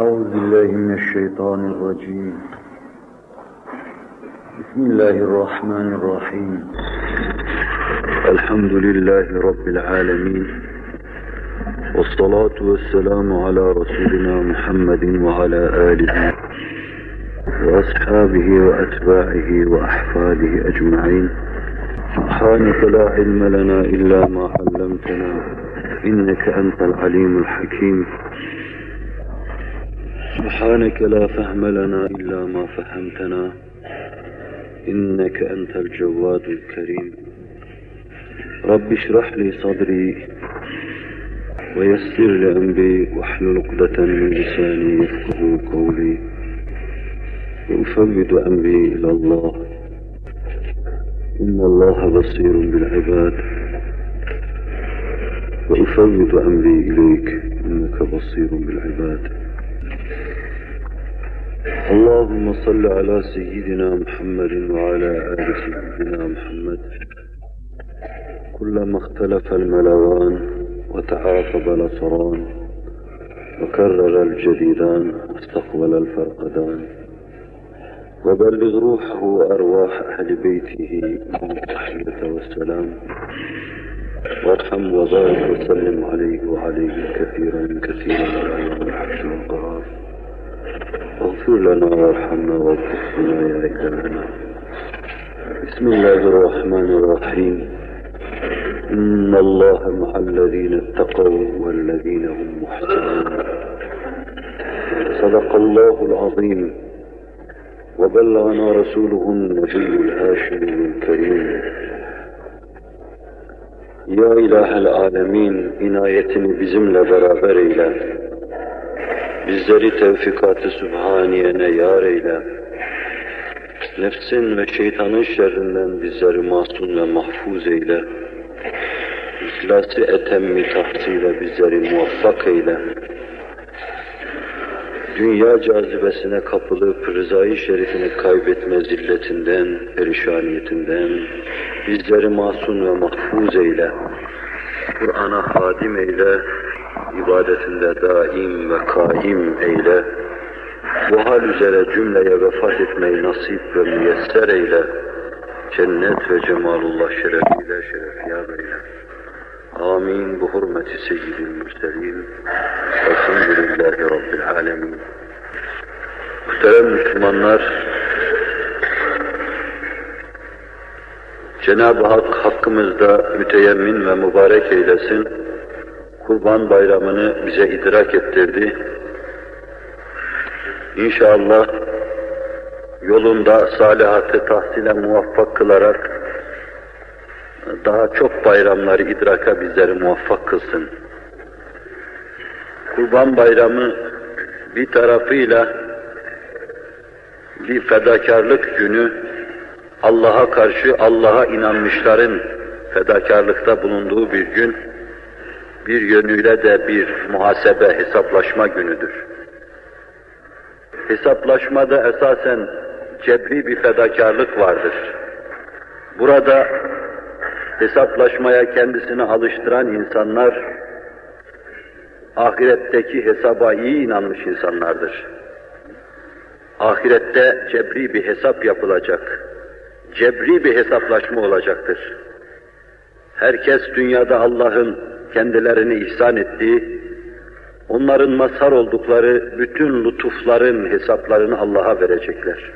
أعوذ بالله من الشيطان الرجيم. بسم الله الرحمن الرحيم. الحمد لله رب العالمين. والصلاة والسلام على رسولنا محمد وعلى آله وأصحابه وأتباعه وأحفاده أجمعين. سبحانك لا علم لنا إلا ما علمتنا. إنك أنت العليم الحكيم. سبحانك لا فهم لنا إلا ما فهمتنا إنك أنت الجواد الكريم. رب اشرح لي صدري ويسر لي أمري واحلل عقدة من لساني يفقه قولي. وأفوض أمري إلى الله. إن الله بصير بالعباد. وأفوض أمري إليك إنك بصير بالعباد. اللهم صل على سيدنا محمد وعلى آل سيدنا محمد. كلما اختلف الملوان وتعاقب الأسران وكرر الجديدان واستقبل الفرقدان. وبلغ روحه وأرواح أهل بيته التحية والسلام. وارحم وبارك وسلم عليه وعليه كثيرا كثيرا. على الحج والقرار لنا وارحمنا واغفر لنا يا إلهنا بسم الله الرحمن الرحيم. إن الله مع الذين اتقوا والذين هم محسنون. صدق الله العظيم. وبلغنا رسوله النبي الهاشمي الكريم. Ya İlahel Alemin, inayetini bizimle beraber eyle. Bizleri tevfikat-ı sübhaniyene yar eyle. Nefsin ve şeytanın şerrinden bizleri masum ve mahfuz eyle. İhlası etemmi tahsile bizleri muvaffak eyle. Dünya cazibesine kapılıp rızayı şerifini kaybetme zilletinden, perişaniyetinden bizleri masum ve mahfuz eyle. Kur'an'a hadim eyle, ibadetinde daim ve kaim eyle. Bu hal üzere cümleye vefat etmeyi nasip ve müyesser eyle. Cennet ve cemalullah şerefiyle şerefiyar eyle. Amin. Bu hurmeti seyyidil mürselin. Elhamdülillahi Rabbil alemin. Muhterem Müslümanlar, Cenab-ı Hak hakkımızda müteyemmin ve mübarek eylesin. Kurban bayramını bize idrak ettirdi. İnşallah yolunda salihatı tahsile muvaffak kılarak daha çok bayramları idraka bizleri muvaffak kılsın. Kurban bayramı bir tarafıyla bir fedakarlık günü, Allah'a karşı Allah'a inanmışların fedakarlıkta bulunduğu bir gün, bir yönüyle de bir muhasebe, hesaplaşma günüdür. Hesaplaşmada esasen cebri bir fedakarlık vardır. Burada hesaplaşmaya kendisini alıştıran insanlar, ahiretteki hesaba iyi inanmış insanlardır. Ahirette cebri bir hesap yapılacak. Cebri bir hesaplaşma olacaktır. Herkes dünyada Allah'ın kendilerini ihsan ettiği, onların mazhar oldukları bütün lütufların hesaplarını Allah'a verecekler.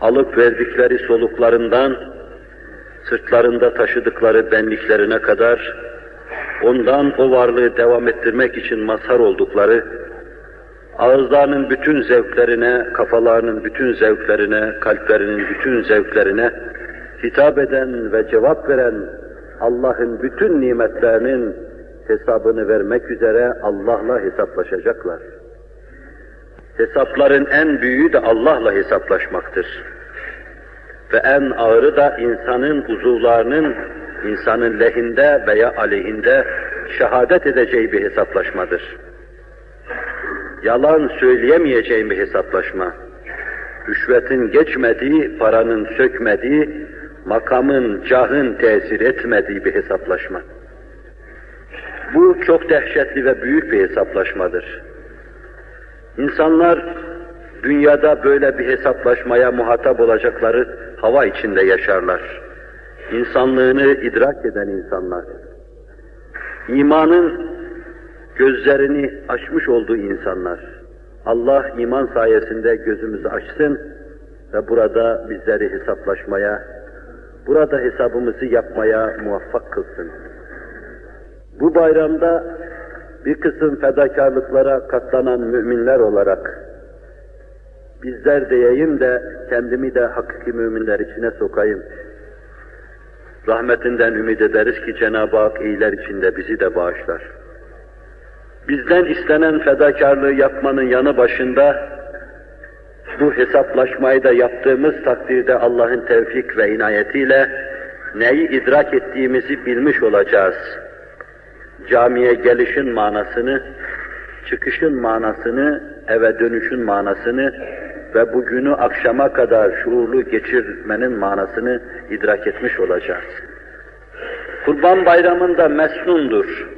Alıp verdikleri soluklarından, sırtlarında taşıdıkları benliklerine kadar, ondan o varlığı devam ettirmek için mazhar oldukları, ağızlarının bütün zevklerine, kafalarının bütün zevklerine, kalplerinin bütün zevklerine hitap eden ve cevap veren Allah'ın bütün nimetlerinin hesabını vermek üzere Allah'la hesaplaşacaklar. Hesapların en büyüğü de Allah'la hesaplaşmaktır. Ve en ağırı da insanın uzuvlarının insanın lehinde veya aleyhinde şehadet edeceği bir hesaplaşmadır. Yalan söyleyemeyeceğim bir hesaplaşma. Rüşvetin geçmediği, paranın sökmediği, makamın, cahın tesir etmediği bir hesaplaşma. Bu çok dehşetli ve büyük bir hesaplaşmadır. İnsanlar dünyada böyle bir hesaplaşmaya muhatap olacakları hava içinde yaşarlar. İnsanlığını idrak eden insanlar. İmanın gözlerini açmış olduğu insanlar. Allah iman sayesinde gözümüzü açsın ve burada bizleri hesaplaşmaya, burada hesabımızı yapmaya muvaffak kılsın. Bu bayramda bir kısım fedakarlıklara katlanan müminler olarak bizler diyeyim de kendimi de hakiki müminler içine sokayım. Rahmetinden ümit ederiz ki Cenab-ı Hak iyiler içinde bizi de bağışlar. Bizden istenen fedakarlığı yapmanın yanı başında bu hesaplaşmayı da yaptığımız takdirde Allah'ın tevfik ve inayetiyle neyi idrak ettiğimizi bilmiş olacağız. Camiye gelişin manasını, çıkışın manasını, eve dönüşün manasını ve bugünü akşama kadar şuurlu geçirmenin manasını idrak etmiş olacağız. Kurban bayramında mesnundur.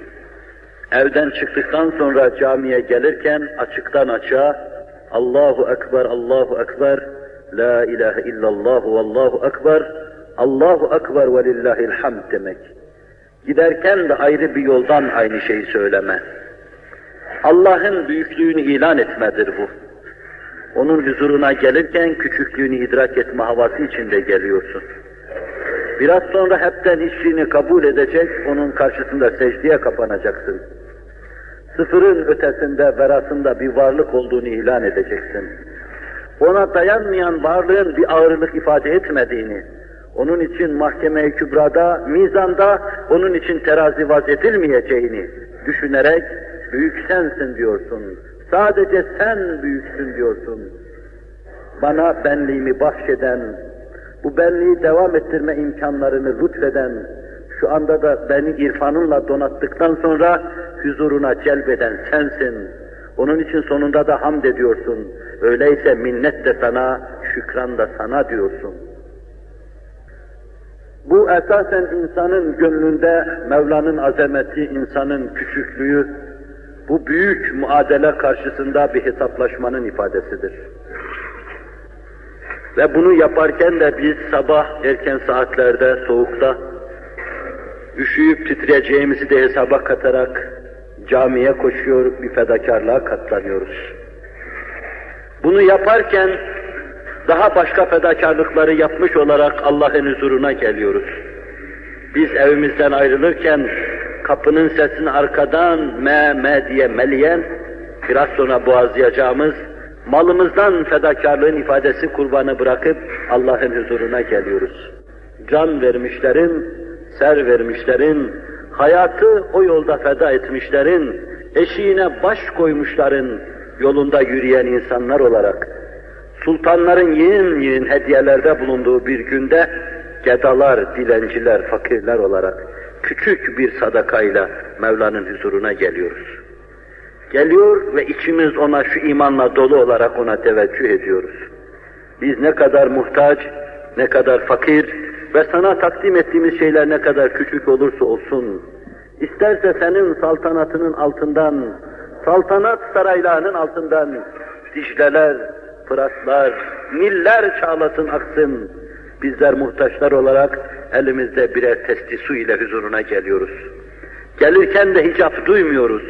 Evden çıktıktan sonra camiye gelirken açıktan açığa Allahu Ekber, Allahu Ekber, La ilahe illallah Allahu Ekber, Allahu Ekber ve lillahil hamd demek. Giderken de ayrı bir yoldan aynı şeyi söyleme. Allah'ın büyüklüğünü ilan etmedir bu. Onun huzuruna gelirken küçüklüğünü idrak etme havası içinde geliyorsun. Biraz sonra hepten hiçliğini kabul edecek, onun karşısında secdeye kapanacaksın. Sıfırın ötesinde, verasında bir varlık olduğunu ilan edeceksin. Ona dayanmayan varlığın bir ağırlık ifade etmediğini, onun için mahkeme-i kübrada, mizanda onun için terazi vaz edilmeyeceğini düşünerek büyük sensin diyorsun. Sadece sen büyüksün diyorsun. Bana benliğimi bahşeden, bu benliği devam ettirme imkanlarını lütfeden, şu anda da beni irfanınla donattıktan sonra huzuruna celbeden sensin. Onun için sonunda da hamd ediyorsun. Öyleyse minnet de sana, şükran da sana diyorsun. Bu esasen insanın gönlünde Mevla'nın azameti, insanın küçüklüğü, bu büyük muadele karşısında bir hesaplaşmanın ifadesidir. Ve bunu yaparken de biz sabah erken saatlerde, soğukta, üşüyüp titreyeceğimizi de hesaba katarak camiye koşuyor, bir fedakarlığa katlanıyoruz. Bunu yaparken daha başka fedakarlıkları yapmış olarak Allah'ın huzuruna geliyoruz. Biz evimizden ayrılırken kapının sesini arkadan me me diye meleyen, biraz sonra boğazlayacağımız malımızdan fedakarlığın ifadesi kurbanı bırakıp Allah'ın huzuruna geliyoruz. Can vermişlerin, ser vermişlerin, hayatı o yolda feda etmişlerin, eşiğine baş koymuşların yolunda yürüyen insanlar olarak, sultanların yiyin yiyin hediyelerde bulunduğu bir günde, gedalar, dilenciler, fakirler olarak küçük bir sadakayla Mevla'nın huzuruna geliyoruz. Geliyor ve içimiz ona şu imanla dolu olarak ona teveccüh ediyoruz. Biz ne kadar muhtaç, ne kadar fakir, ve sana takdim ettiğimiz şeyler ne kadar küçük olursa olsun, isterse senin saltanatının altından, saltanat saraylarının altından Dicleler, Fıratlar, Niller çağlasın aksın, bizler muhtaçlar olarak elimizde birer testi su ile huzuruna geliyoruz. Gelirken de hicap duymuyoruz.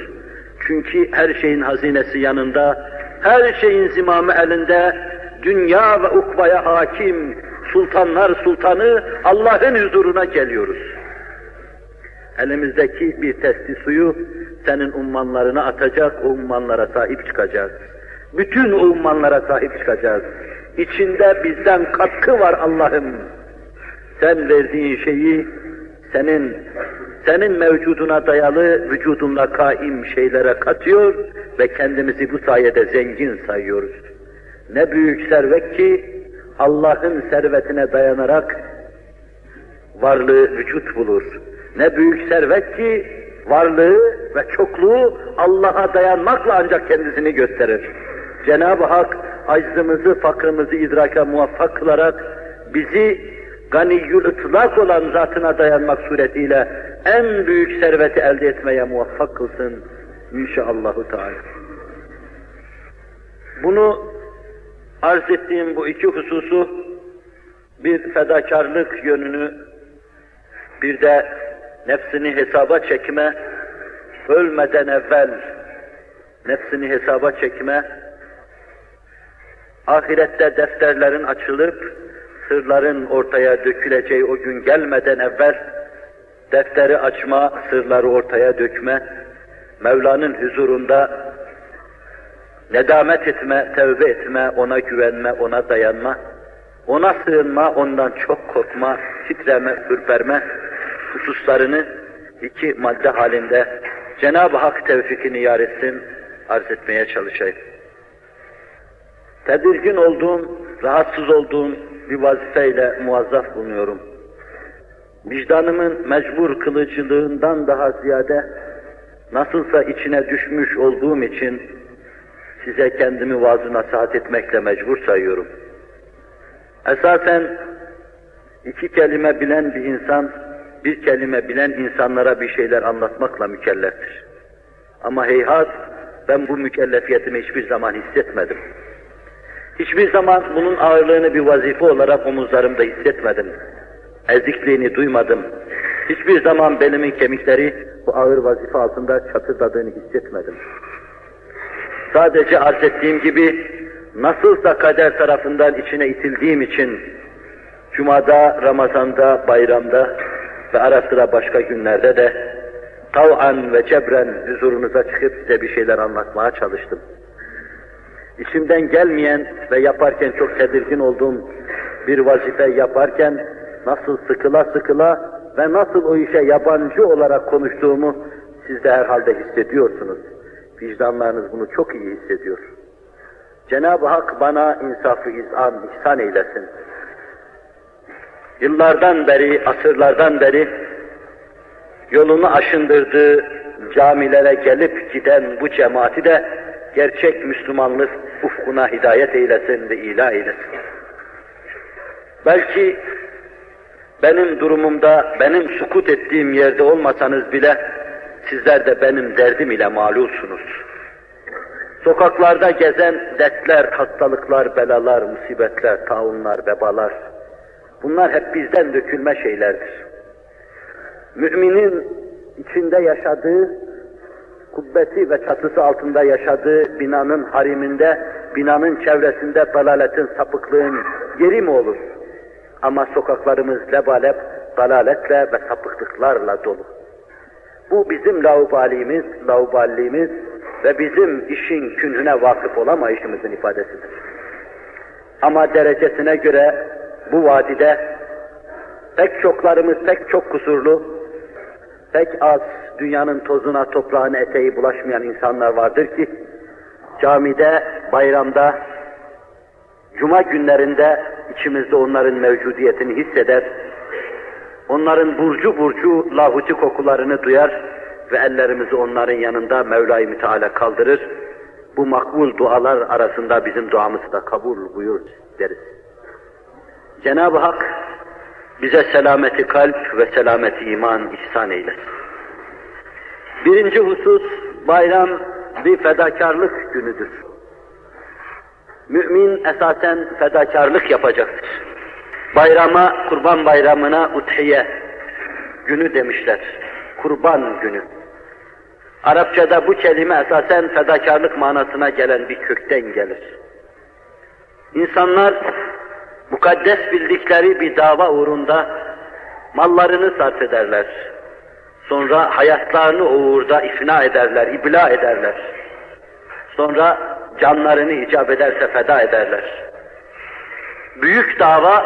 Çünkü her şeyin hazinesi yanında, her şeyin zimamı elinde, dünya ve ukbaya hakim, sultanlar sultanı Allah'ın huzuruna geliyoruz. Elimizdeki bir testi suyu senin ummanlarına atacak, o ummanlara sahip çıkacağız. Bütün ummanlara sahip çıkacağız. İçinde bizden katkı var Allah'ım. Sen verdiğin şeyi senin senin mevcuduna dayalı vücudunla kaim şeylere katıyor ve kendimizi bu sayede zengin sayıyoruz. Ne büyük servet ki Allah'ın servetine dayanarak varlığı vücut bulur. Ne büyük servet ki varlığı ve çokluğu Allah'a dayanmakla ancak kendisini gösterir. Cenab-ı Hak aczımızı, fakrımızı idraka muvaffak kılarak bizi ganiyyül ıtlak olan zatına dayanmak suretiyle en büyük serveti elde etmeye muvaffak kılsın inşallahü. Bunu arz ettiğim bu iki hususu bir fedakarlık yönünü bir de nefsini hesaba çekme, ölmeden evvel nefsini hesaba çekme, ahirette defterlerin açılıp sırların ortaya döküleceği o gün gelmeden evvel defteri açma, sırları ortaya dökme, Mevla'nın huzurunda nedamet etme, tevbe etme, ona güvenme, ona dayanma, ona sığınma, ondan çok korkma, titreme, ürperme hususlarını iki madde halinde Cenab-ı Hak tevfikini yar etsin, arz etmeye çalışayım. Tedirgin olduğum, rahatsız olduğum bir vazifeyle muazzaf bulunuyorum. Vicdanımın mecbur kılıcılığından daha ziyade nasılsa içine düşmüş olduğum için size kendimi vaaz nasihat etmekle mecbur sayıyorum. Esasen iki kelime bilen bir insan, bir kelime bilen insanlara bir şeyler anlatmakla mükelleftir. Ama heyhat ben bu mükellefiyetimi hiçbir zaman hissetmedim. Hiçbir zaman bunun ağırlığını bir vazife olarak omuzlarımda hissetmedim. Ezikliğini duymadım. Hiçbir zaman belimin kemikleri bu ağır vazife altında çatırdadığını hissetmedim. Sadece arz ettiğim gibi nasılsa kader tarafından içine itildiğim için Cuma'da, Ramazan'da, bayramda ve ara sıra başka günlerde de tav'an ve cebren huzurunuza çıkıp size bir şeyler anlatmaya çalıştım. İçimden gelmeyen ve yaparken çok tedirgin olduğum bir vazife yaparken nasıl sıkıla sıkıla ve nasıl o işe yabancı olarak konuştuğumu siz de herhalde hissediyorsunuz. Vicdanlarınız bunu çok iyi hissediyor. Cenab-ı Hak bana insafı izan, ihsan eylesin. Yıllardan beri, asırlardan beri yolunu aşındırdığı camilere gelip giden bu cemaati de gerçek Müslümanlık ufkuna hidayet eylesin ve ilah eylesin. Belki benim durumumda, benim sukut ettiğim yerde olmasanız bile sizler de benim derdim ile malulsunuz. Sokaklarda gezen dertler, hastalıklar, belalar, musibetler, taunlar, vebalar, bunlar hep bizden dökülme şeylerdir. Müminin içinde yaşadığı, kubbesi ve çatısı altında yaşadığı binanın hariminde, binanın çevresinde dalaletin, sapıklığın yeri mi olur? Ama sokaklarımız lebalep, dalaletle ve sapıklıklarla dolu. Bu bizim laubalimiz, lauballimiz ve bizim işin künhüne vakıf olamayışımızın ifadesidir. Ama derecesine göre bu vadide pek çoklarımız pek çok kusurlu, pek az dünyanın tozuna, toprağına, eteği bulaşmayan insanlar vardır ki, camide, bayramda, cuma günlerinde içimizde onların mevcudiyetini hisseder, onların burcu burcu lahuti kokularını duyar ve ellerimizi onların yanında Mevla-i Müteala kaldırır. Bu makbul dualar arasında bizim duamızı da kabul buyur deriz. Cenab-ı Hak bize selameti kalp ve selameti iman ihsan eylesin. Birinci husus, bayram bir fedakarlık günüdür. Mümin esasen fedakarlık yapacaktır. Bayrama, kurban bayramına uthiye günü demişler. Kurban günü. Arapçada bu kelime esasen fedakarlık manasına gelen bir kökten gelir. İnsanlar mukaddes bildikleri bir dava uğrunda mallarını sarf ederler. Sonra hayatlarını o uğurda ifna ederler, ibla ederler. Sonra canlarını icap ederse feda ederler. Büyük dava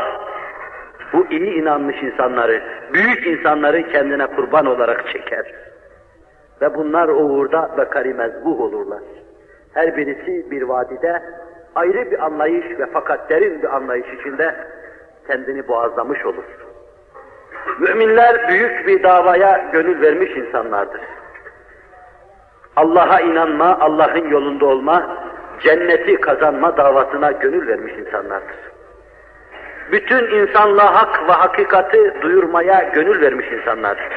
bu iyi inanmış insanları, büyük insanları kendine kurban olarak çeker. Ve bunlar o uğurda bekari mezbuh olurlar. Her birisi bir vadide ayrı bir anlayış ve fakat derin bir anlayış içinde kendini boğazlamış olur. Müminler büyük bir davaya gönül vermiş insanlardır. Allah'a inanma, Allah'ın yolunda olma, cenneti kazanma davasına gönül vermiş insanlardır. Bütün insanlığa hak ve hakikati duyurmaya gönül vermiş insanlardır.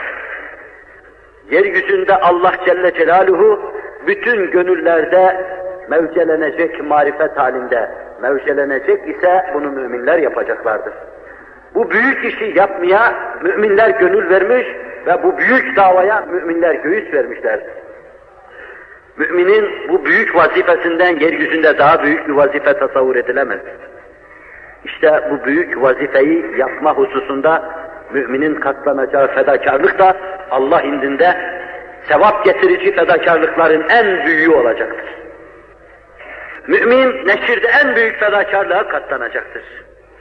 Yeryüzünde Allah Celle Celaluhu bütün gönüllerde mevcelenecek marifet halinde, mevcelenecek ise bunu müminler yapacaklardır. Bu büyük işi yapmaya müminler gönül vermiş ve bu büyük davaya müminler göğüs vermişlerdir. Müminin bu büyük vazifesinden yeryüzünde daha büyük bir vazife tasavvur edilemez. İşte bu büyük vazifeyi yapma hususunda müminin katlanacağı fedakarlık da Allah indinde sevap getirici fedakarlıkların en büyüğü olacaktır. Mümin neşirde en büyük fedakarlığa katlanacaktır.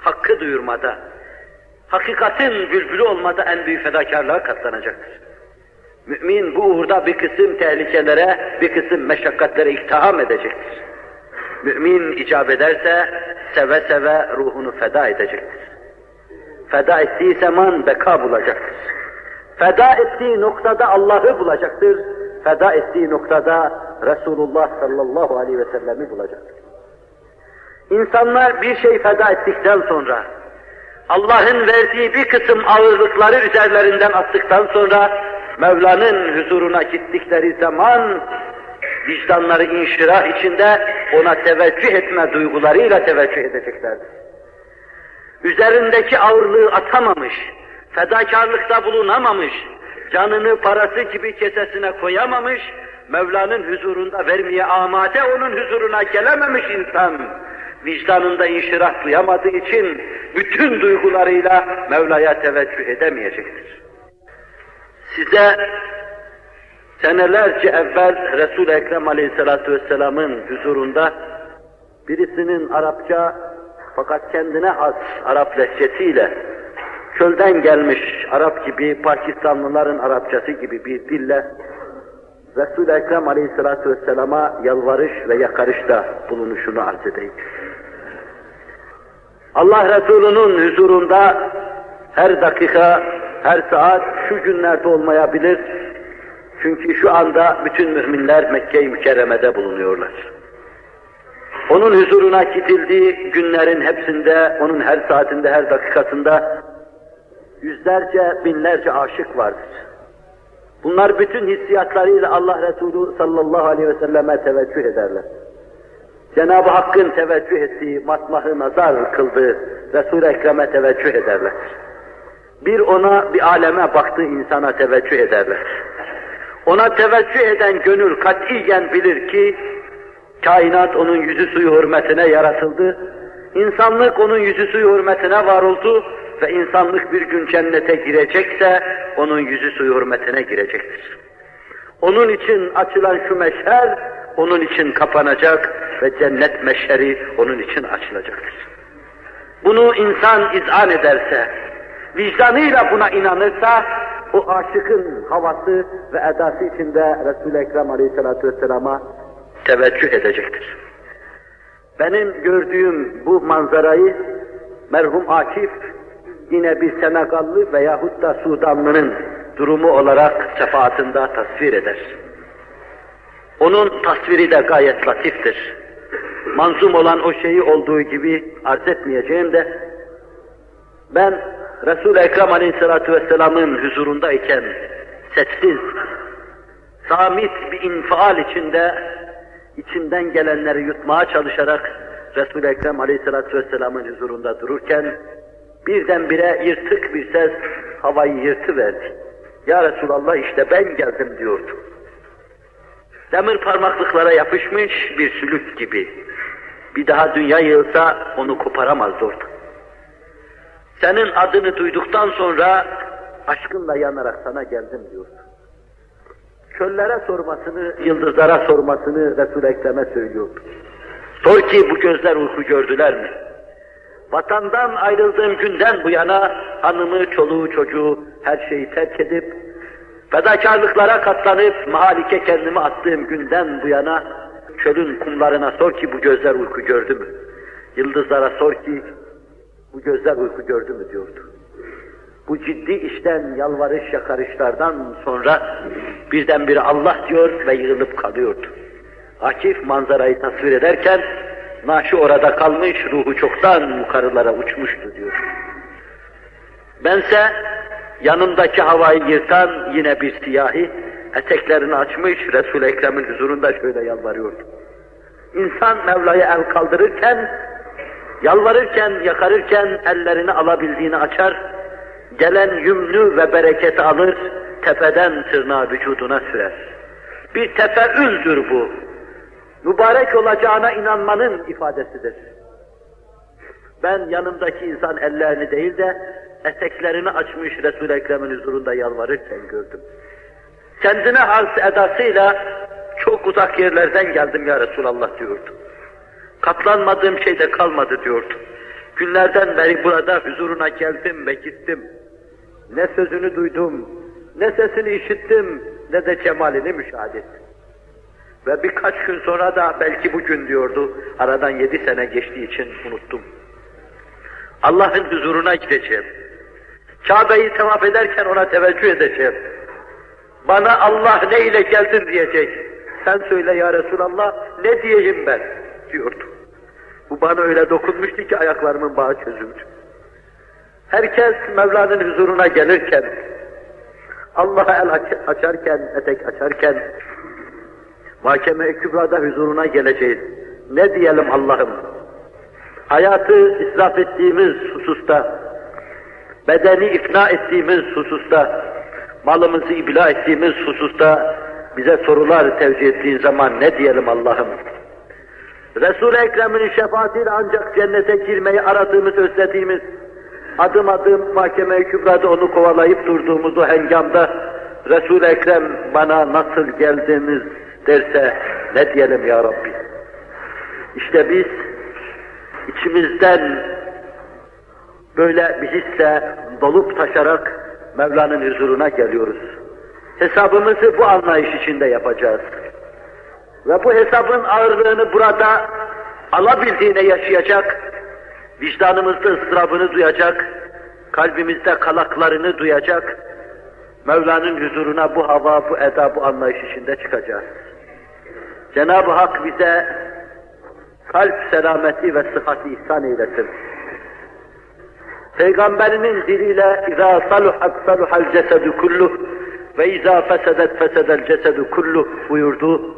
Hakkı duyurmada, hakikatin bülbülü olmada en büyük fedakarlığa katlanacaktır. Mümin bu uğurda bir kısım tehlikelere, bir kısım meşakkatlere iktiham edecektir. Mümin icap ederse seve seve ruhunu feda edecektir. Feda ettiği zaman beka bulacaktır. Feda ettiği noktada Allah'ı bulacaktır. Feda ettiği noktada Resulullah sallallahu aleyhi ve sellemi bulacaktır. İnsanlar bir şey feda ettikten sonra, Allah'ın verdiği bir kısım ağırlıkları üzerlerinden attıktan sonra, Mevla'nın huzuruna gittikleri zaman, vicdanları inşirah içinde ona teveccüh etme duygularıyla teveccüh edeceklerdir. Üzerindeki ağırlığı atamamış, fedakarlıkta bulunamamış, canını parası gibi kesesine koyamamış, Mevla'nın huzurunda vermeye amade onun huzuruna gelememiş insan, vicdanında inşirah duyamadığı için bütün duygularıyla Mevla'ya teveccüh edemeyecektir. Size senelerce evvel Resul-i Ekrem Aleyhisselatü Vesselam'ın huzurunda birisinin Arapça fakat kendine has Arap lehçesiyle çölden gelmiş Arap gibi, Pakistanlıların Arapçası gibi bir dille Resul-i Ekrem Aleyhisselatü Vesselam'a yalvarış ve yakarışta bulunuşunu arz edeyim. Allah Resulü'nün huzurunda her dakika, her saat şu günlerde olmayabilir. Çünkü şu anda bütün müminler Mekke-i Mükerreme'de bulunuyorlar. Onun huzuruna gidildiği günlerin hepsinde, onun her saatinde, her dakikasında yüzlerce, binlerce aşık vardır. Bunlar bütün hissiyatlarıyla Allah Resulü sallallahu aleyhi ve selleme teveccüh ederler. Cenab-ı Hakk'ın teveccüh ettiği, matmahı nazar kıldığı Resul-i Ekrem'e teveccüh ederler. Bir ona, bir aleme baktığı insana teveccüh ederler. Ona teveccüh eden gönül katiyen bilir ki, kainat onun yüzü suyu hürmetine yaratıldı, insanlık onun yüzü suyu hürmetine var oldu ve insanlık bir gün cennete girecekse, onun yüzü suyu hürmetine girecektir. Onun için açılan şu meşher, onun için kapanacak ve cennet meşheri onun için açılacaktır. Bunu insan izan ederse, vicdanıyla buna inanırsa, o aşıkın havası ve edası içinde Resul-i Ekrem Aleyhisselatü Vesselam'a teveccüh edecektir. Benim gördüğüm bu manzarayı merhum Akif yine bir Senegallı veyahut da Sudanlı'nın durumu olarak sefaatında tasvir eder. Onun tasviri de gayet latiftir. Manzum olan o şeyi olduğu gibi arz etmeyeceğim de ben Resul-i Ekrem Aleyhisselatü Vesselam'ın huzurundayken sessiz, samit bir infial içinde içinden gelenleri yutmaya çalışarak Resul-i Ekrem Aleyhisselatü Vesselam'ın huzurunda dururken birdenbire yırtık bir ses havayı yırtıverdi. Ya Resulallah işte ben geldim diyordu. Demir parmaklıklara yapışmış bir sülük gibi. Bir daha dünya yığılsa onu koparamazdı orada. Senin adını duyduktan sonra aşkınla yanarak sana geldim diyordu. Çöllere sormasını, yıldızlara sormasını Resul-i Ekrem'e söylüyordu. Sor ki bu gözler uyku gördüler mi? Vatandan ayrıldığım günden bu yana hanımı, çoluğu, çocuğu her şeyi terk edip fedakarlıklara katlanıp mahalike kendimi attığım günden bu yana çölün kumlarına sor ki bu gözler uyku gördü mü? Yıldızlara sor ki bu gözler uyku gördü mü diyordu. Bu ciddi işten yalvarış yakarışlardan sonra birdenbire Allah diyor ve yığılıp kalıyordu. Akif manzarayı tasvir ederken naşı orada kalmış, ruhu çoktan yukarılara uçmuştu diyor. Bense yanımdaki havayı yırtan yine bir siyahi, eteklerini açmış Resul-i Ekrem'in huzurunda şöyle yalvarıyordu. İnsan Mevla'ya el kaldırırken, yalvarırken, yakarırken ellerini alabildiğini açar, gelen yümlü ve bereketi alır, tepeden tırnağa vücuduna sürer. Bir tefeüldür bu. Mübarek olacağına inanmanın ifadesidir. Ben yanımdaki insan ellerini değil de eteklerini açmış Resul-i Ekrem'in huzurunda yalvarırken gördüm. Kendine has edasıyla çok uzak yerlerden geldim ya Resulallah diyordu. Katlanmadığım şey de kalmadı diyordu. Günlerden beri burada huzuruna geldim ve gittim. Ne sözünü duydum, ne sesini işittim, ne de cemalini müşahede ettim. Ve birkaç gün sonra da belki bugün diyordu, aradan yedi sene geçtiği için unuttum. Allah'ın huzuruna gideceğim. Kabe'yi tevaf ederken ona teveccüh edeceğim. Bana Allah ne ile geldin diyecek. Sen söyle ya Resulallah ne diyeyim ben diyordu. Bu bana öyle dokunmuştu ki ayaklarımın bağı çözüldü. Herkes Mevla'nın huzuruna gelirken, Allah'a el açarken, etek açarken, mahkeme-i kübrada huzuruna geleceğiz. Ne diyelim Allah'ım? Hayatı israf ettiğimiz hususta, bedeni ikna ettiğimiz hususta, malımızı ibla ettiğimiz hususta bize sorular tevcih ettiğin zaman ne diyelim Allah'ım? Resul-i Ekrem'in şefaatiyle ancak cennete girmeyi aradığımız, özlediğimiz, adım adım mahkeme-i kübrada onu kovalayıp durduğumuz o hengamda Resul-i Ekrem bana nasıl geldiniz derse ne diyelim ya Rabbi? İşte biz içimizden böyle bir hisle dolup taşarak Mevla'nın huzuruna geliyoruz. Hesabımızı bu anlayış içinde yapacağız. Ve bu hesabın ağırlığını burada alabildiğine yaşayacak, vicdanımızda ıstırabını duyacak, kalbimizde kalaklarını duyacak, Mevla'nın huzuruna bu hava, bu eda, bu anlayış içinde çıkacağız. Cenab-ı Hak bize kalp selameti ve sıhhati ihsan eylesin. Peygamberinin diliyle اِذَا صَلُحَتْ صَلُحَ الْجَسَدُ كُلُّهُ ve izâ fesedet fesedel cesedu kullu buyurdu.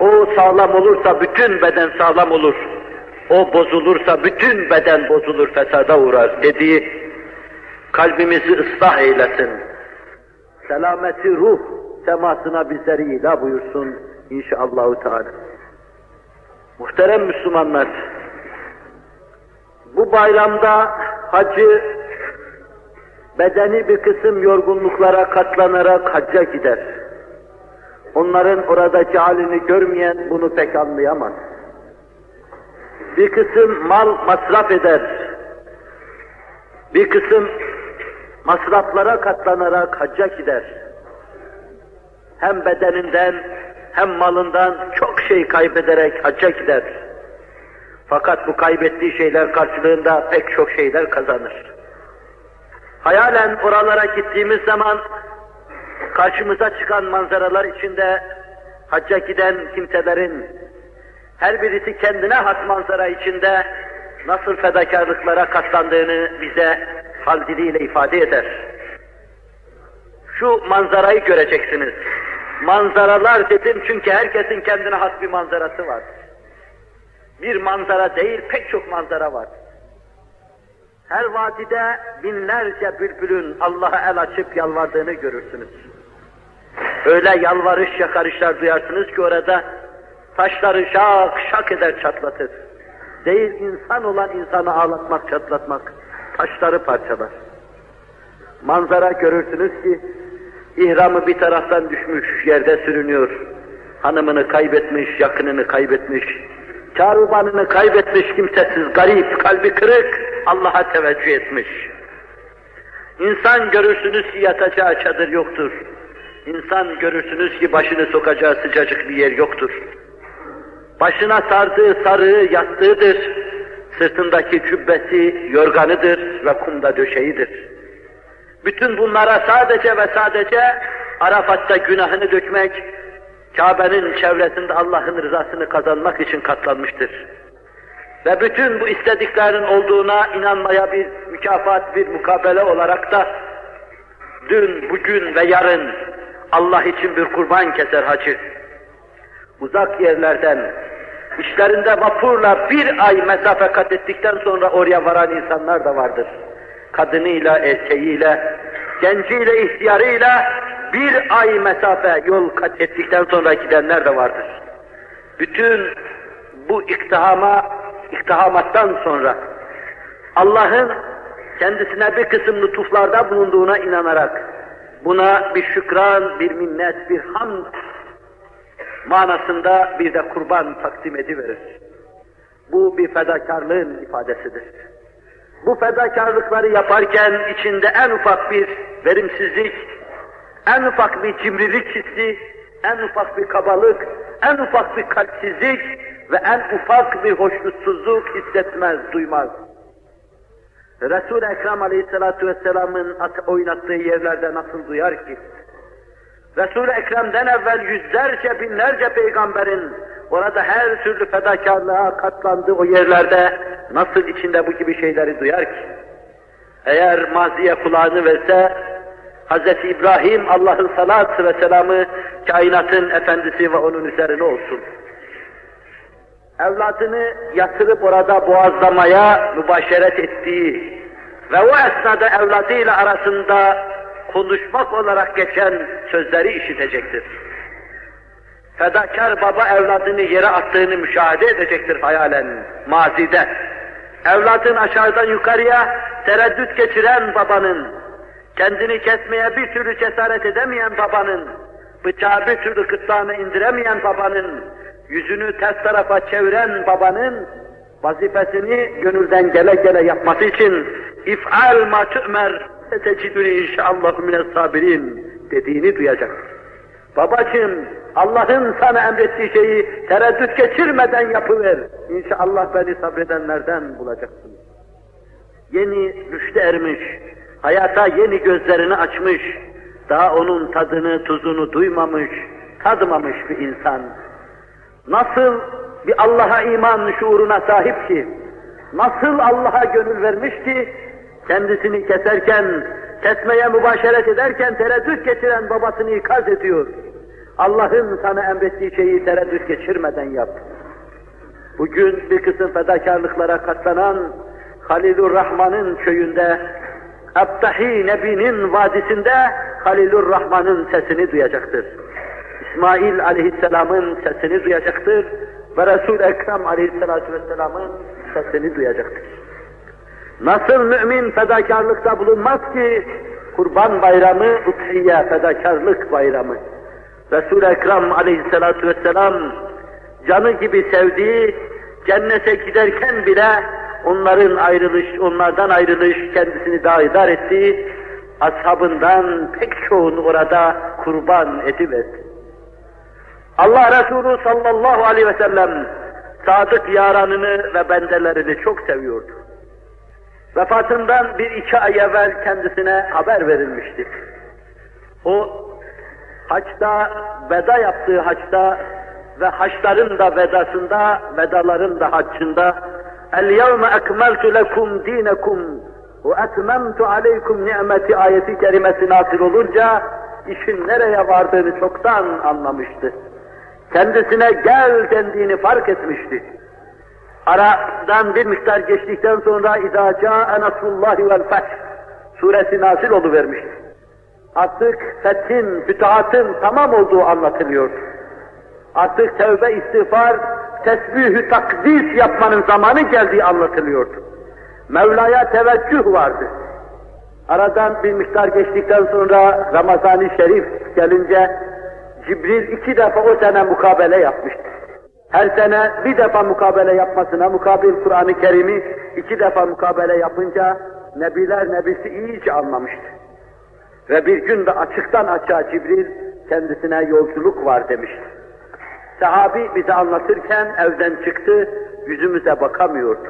O sağlam olursa bütün beden sağlam olur. O bozulursa bütün beden bozulur, fesada uğrar dediği kalbimizi ıslah eylesin. Selameti ruh semasına bizleri ilah buyursun inşallahü teala. Muhterem Müslümanlar, bu bayramda hacı bedeni bir kısım yorgunluklara katlanarak hacca gider. Onların oradaki halini görmeyen bunu pek anlayamaz. Bir kısım mal masraf eder. Bir kısım masraflara katlanarak hacca gider. Hem bedeninden hem malından çok şey kaybederek hacca gider. Fakat bu kaybettiği şeyler karşılığında pek çok şeyler kazanır. Hayalen oralara gittiğimiz zaman karşımıza çıkan manzaralar içinde hacca giden kimselerin her birisi kendine has manzara içinde nasıl fedakarlıklara katlandığını bize hal diliyle ifade eder. Şu manzarayı göreceksiniz. Manzaralar dedim çünkü herkesin kendine has bir manzarası var. Bir manzara değil, pek çok manzara var. Her vadide binlerce bülbülün Allah'a el açıp yalvardığını görürsünüz. Öyle yalvarış yakarışlar duyarsınız ki orada taşları şak şak eder çatlatır. Değil insan olan insanı ağlatmak, çatlatmak, taşları parçalar. Manzara görürsünüz ki ihramı bir taraftan düşmüş, yerde sürünüyor. Hanımını kaybetmiş, yakınını kaybetmiş, Çarıbanını kaybetmiş kimsesiz, garip, kalbi kırık, Allah'a teveccüh etmiş. İnsan görürsünüz ki yatacağı çadır yoktur. İnsan görürsünüz ki başını sokacağı sıcacık bir yer yoktur. Başına sardığı sarığı yastığıdır. Sırtındaki cübbesi yorganıdır ve kumda döşeğidir. Bütün bunlara sadece ve sadece Arafat'ta günahını dökmek, Kabe'nin çevresinde Allah'ın rızasını kazanmak için katlanmıştır. Ve bütün bu istediklerin olduğuna inanmaya bir mükafat, bir mukabele olarak da dün, bugün ve yarın Allah için bir kurban keser hacı. Uzak yerlerden, İşlerinde vapurla bir ay mesafe kat ettikten sonra oraya varan insanlar da vardır. Kadınıyla, erkeğiyle, genciyle, ihtiyarıyla bir ay mesafe yol kat ettikten sonra gidenler de vardır. Bütün bu iktihama, iktihamattan sonra Allah'ın kendisine bir kısım lütuflarda bulunduğuna inanarak buna bir şükran, bir minnet, bir hamd manasında bir de kurban takdim ediverir. Bu bir fedakarlığın ifadesidir. Bu fedakarlıkları yaparken içinde en ufak bir verimsizlik, en ufak bir cimrilik hissi, en ufak bir kabalık, en ufak bir kalpsizlik ve en ufak bir hoşnutsuzluk hissetmez, duymaz. Resul-i Ekrem Aleyhisselatü Vesselam'ın oynattığı yerlerde nasıl duyar ki? Resul-i Ekrem'den evvel yüzlerce, binlerce peygamberin orada her türlü fedakarlığa katlandığı o yerlerde nasıl içinde bu gibi şeyleri duyar ki? Eğer maziye kulağını verse, Hz. İbrahim Allah'ın salat ve selamı kainatın efendisi ve onun üzerine olsun. Evladını yatırıp orada boğazlamaya mübaşeret ettiği ve o esnada evladıyla arasında konuşmak olarak geçen sözleri işitecektir. Fedakar baba evladını yere attığını müşahede edecektir hayalen, mazide. Evladın aşağıdan yukarıya tereddüt geçiren babanın, kendini kesmeye bir türlü cesaret edemeyen babanın, bıçağı bir türlü gırtlağına indiremeyen babanın, yüzünü ters tarafa çeviren babanın vazifesini gönülden gele gele yapması için if'al ma tu'mer seteciduni inşallah mine sabirin dediğini duyacak. Babacığım Allah'ın sana emrettiği şeyi tereddüt geçirmeden yapıver. İnşallah beni sabredenlerden bulacaksın. Yeni rüşte ermiş, hayata yeni gözlerini açmış, daha onun tadını, tuzunu duymamış, tadmamış bir insan. Nasıl bir Allah'a iman şuuruna sahip ki, nasıl Allah'a gönül vermiş ki, kendisini keserken, kesmeye mübaşeret ederken tereddüt geçiren babasını ikaz ediyor. Allah'ın sana emrettiği şeyi tereddüt geçirmeden yap. Bugün bir kısım fedakarlıklara katlanan Halilur Rahman'ın köyünde, Abdahi Nebi'nin vadisinde Halilur Rahman'ın sesini duyacaktır. İsmail aleyhisselamın sesini duyacaktır ve Resul-i Ekrem aleyhisselatü vesselamın sesini duyacaktır. Nasıl mümin fedakarlıkta bulunmaz ki kurban bayramı, uthiye fedakarlık bayramı. Resul-i Ekrem aleyhissalatu vesselam canı gibi sevdiği, cennete giderken bile onların ayrılış, onlardan ayrılış kendisini daidar ettiği ashabından pek çoğunu orada kurban ediverdi. Allah Resulü sallallahu aleyhi ve sellem sadık yaranını ve bendelerini çok seviyordu. Vefatından bir iki ay evvel kendisine haber verilmişti. O haçta, veda yaptığı haçta ve haçların da vedasında, vedaların da haccında اَلْيَوْمَ اَكْمَلْتُ لَكُمْ دِينَكُمْ وَاَتْمَمْتُ عَلَيْكُمْ nimeti ayeti kerimesi nazil olunca işin nereye vardığını çoktan anlamıştı. Kendisine gel dendiğini fark etmişti. Aradan bir miktar geçtikten sonra اِذَا جَاءَ نَصْرُ اللّٰهِ وَالْفَتْحِ suresi nazil oluvermişti. Artık fethin, fütuhatın tamam olduğu anlatılıyor. Artık tevbe, istiğfar, tesbihü takdis yapmanın zamanı geldiği anlatılıyordu. Mevla'ya teveccüh vardı. Aradan bir miktar geçtikten sonra Ramazan-ı Şerif gelince Cibril iki defa o sene mukabele yapmıştı. Her sene bir defa mukabele yapmasına mukabil Kur'an-ı Kerim'i iki defa mukabele yapınca Nebiler Nebisi iyice anlamıştı. Ve bir gün de açıktan açığa Cibril kendisine yolculuk var demişti. Sahabi bize anlatırken evden çıktı, yüzümüze bakamıyordu.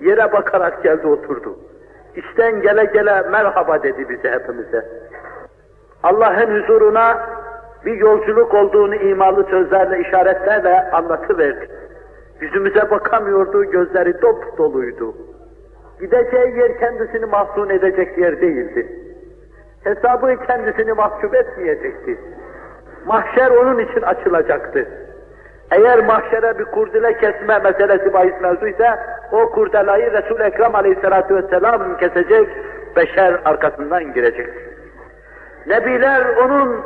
Yere bakarak geldi oturdu. İşten gele gele merhaba dedi bize hepimize. Allah'ın huzuruna bir yolculuk olduğunu imalı sözlerle, işaretlerle anlatıverdi. Yüzümüze bakamıyordu, gözleri dop doluydu. Gideceği yer kendisini mahzun edecek yer değildi. Hesabı kendisini mahcup etmeyecekti. Mahşer onun için açılacaktı. Eğer mahşere bir kurdele kesme meselesi bahis mevzu ise o kurdelayı Resul-i Ekrem aleyhissalatu vesselam kesecek, beşer arkasından girecek. Nebiler onun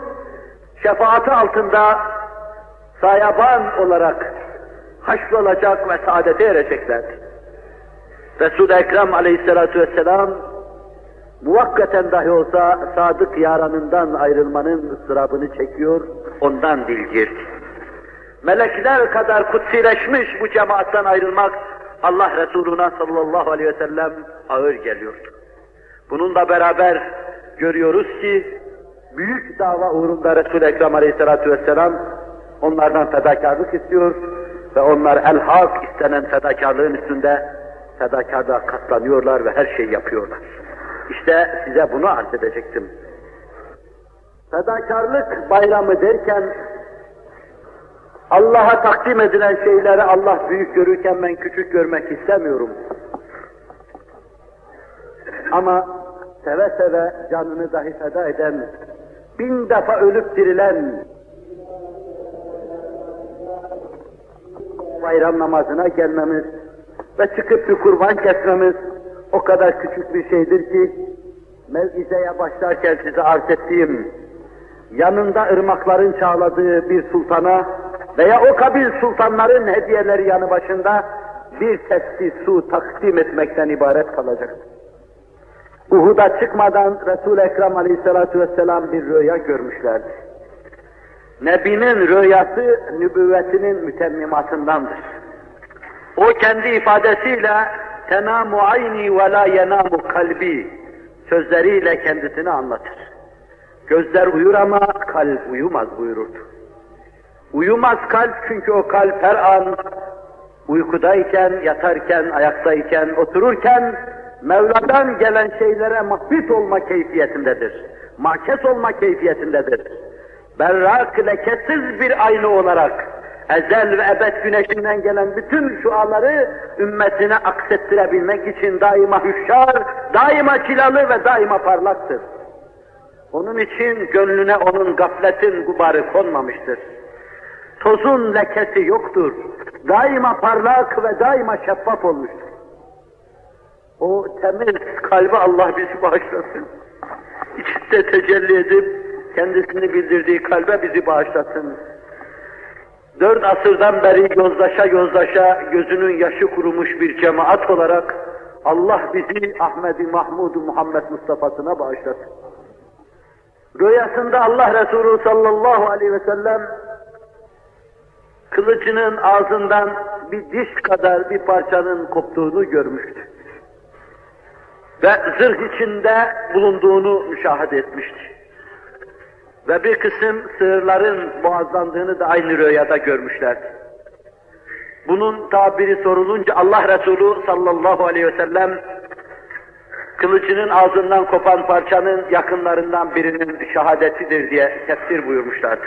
şefaati altında sayaban olarak haşrolacak ve saadete ereceklerdi. Resul-i Ekrem aleyhissalatu vesselam muvakkaten dahi olsa sadık yaranından ayrılmanın ıstırabını çekiyor, ondan dilgirdi. Melekler kadar kutsileşmiş bu cemaatten ayrılmak Allah Resuluna sallallahu aleyhi ve sellem ağır geliyordu. Bununla beraber görüyoruz ki büyük dava uğrunda Resul-i Ekrem aleyhissalatu vesselam onlardan fedakarlık istiyor ve onlar el-hak istenen fedakarlığın üstünde fedakarlığa katlanıyorlar ve her şeyi yapıyorlar. İşte size bunu arz edecektim. Fedakarlık bayramı derken Allah'a takdim edilen şeyleri Allah büyük görürken ben küçük görmek istemiyorum. Ama seve seve canını dahi feda eden, bin defa ölüp dirilen, bayram namazına gelmemiz ve çıkıp bir kurban kesmemiz o kadar küçük bir şeydir ki, mevizeye başlarken size arz ettiğim, yanında ırmakların çağladığı bir sultana veya o kabil sultanların hediyeleri yanı başında bir testi su takdim etmekten ibaret kalacak. Uhud'a çıkmadan Resul-i Ekrem aleyhissalatu vesselam bir rüya görmüşlerdi. Nebinin rüyası nübüvvetinin mütemmimatındandır. O kendi ifadesiyle tenamu ayni ve la yenamu kalbi sözleriyle kendisini anlatır. Gözler uyur ama kalp uyumaz buyururdu. Uyumaz kalp çünkü o kalp her an uykudayken, yatarken, ayaktayken, otururken Mevla'dan gelen şeylere mahbit olma keyfiyetindedir. Mahkes olma keyfiyetindedir. Berrak, lekesiz bir ayna olarak ezel ve ebed güneşinden gelen bütün şuaları ümmetine aksettirebilmek için daima hüşşar, daima cilalı ve daima parlaktır. Onun için gönlüne onun gafletin gubarı konmamıştır. Tozun lekesi yoktur. Daima parlak ve daima şeffaf olmuştur. O temiz kalbi Allah bizi bağışlasın. İçinde tecelli edip kendisini bildirdiği kalbe bizi bağışlasın. Dört asırdan beri yozlaşa yozlaşa gözünün yaşı kurumuş bir cemaat olarak Allah bizi Ahmedi Mahmud Muhammed Mustafa'sına bağışlasın. Rüyasında Allah Resulü sallallahu aleyhi ve sellem kılıcının ağzından bir diş kadar bir parçanın koptuğunu görmüştü. Ve zırh içinde bulunduğunu müşahede etmişti. Ve bir kısım sığırların boğazlandığını da aynı rüyada görmüşlerdi. Bunun tabiri sorulunca Allah Resulü sallallahu aleyhi ve sellem kılıcının ağzından kopan parçanın yakınlarından birinin şehadetidir diye tefsir buyurmuşlardı.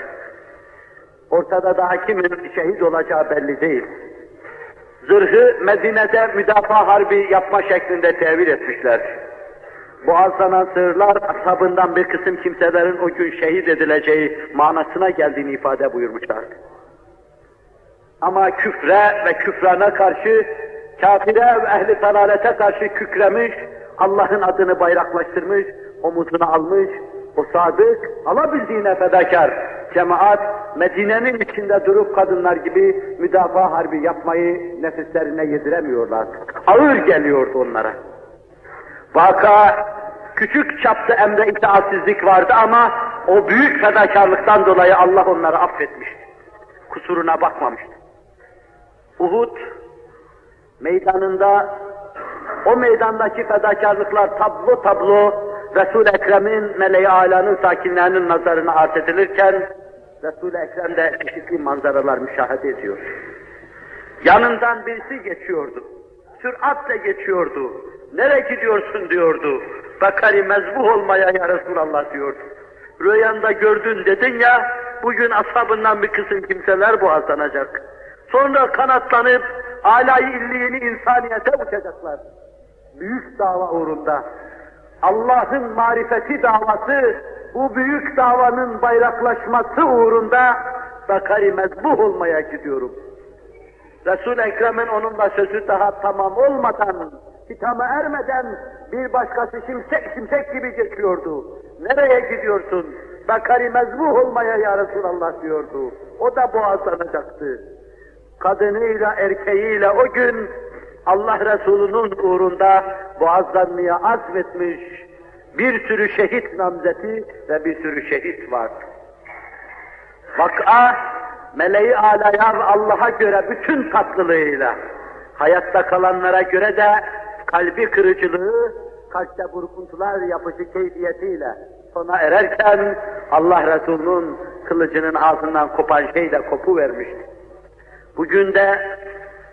Ortada daha kimin şehit olacağı belli değil. Zırhı Medine'de müdafaa harbi yapma şeklinde tevil etmişler. Boğazlanan sığırlar ashabından bir kısım kimselerin o gün şehit edileceği manasına geldiğini ifade buyurmuşlardı. Ama küfre ve küfrana karşı, kafire ve ehli dalalete karşı kükremiş, Allah'ın adını bayraklaştırmış, omuzuna almış, o sadık, alabildiğine fedakar cemaat, Medine'nin içinde durup kadınlar gibi müdafaa harbi yapmayı nefislerine yediremiyorlar. Ağır geliyordu onlara. Vaka, küçük çapta emre itaatsizlik vardı ama o büyük fedakarlıktan dolayı Allah onları affetmişti. Kusuruna bakmamıştı. Uhud meydanında o meydandaki fedakarlıklar tablo tablo Resul-i Ekrem'in meleği alanın sakinlerinin nazarına arz edilirken Resul-i Ekrem de çeşitli manzaralar müşahede ediyor. Yanından birisi geçiyordu. Süratle geçiyordu. Nereye gidiyorsun diyordu. Bakari mezbuh olmaya ya Resulallah diyordu. Rüyanda gördün dedin ya, bugün ashabından bir kısım kimseler boğazlanacak. Sonra kanatlanıp alayı illiğini insaniyete uçacaklar. Büyük dava uğrunda. Allah'ın marifeti davası, bu büyük davanın bayraklaşması uğrunda Bakari mezbuh olmaya gidiyorum. Resul-i Ekrem'in onunla sözü daha tamam olmadan, hitama ermeden bir başkası şimşek şimşek gibi geçiyordu. Nereye gidiyorsun? Bakari mezbuh olmaya ya Resulallah diyordu. O da boğazlanacaktı. Kadınıyla erkeğiyle o gün Allah Resulü'nün uğrunda boğazlanmaya azmetmiş bir sürü şehit namzeti ve bir sürü şehit var. Vak'a meleği alaya Allah'a göre bütün tatlılığıyla, hayatta kalanlara göre de kalbi kırıcılığı, kalpte burkuntular yapıcı keyfiyetiyle sona ererken Allah Resulü'nün kılıcının ağzından kopan şey de kopu vermişti. Bugün de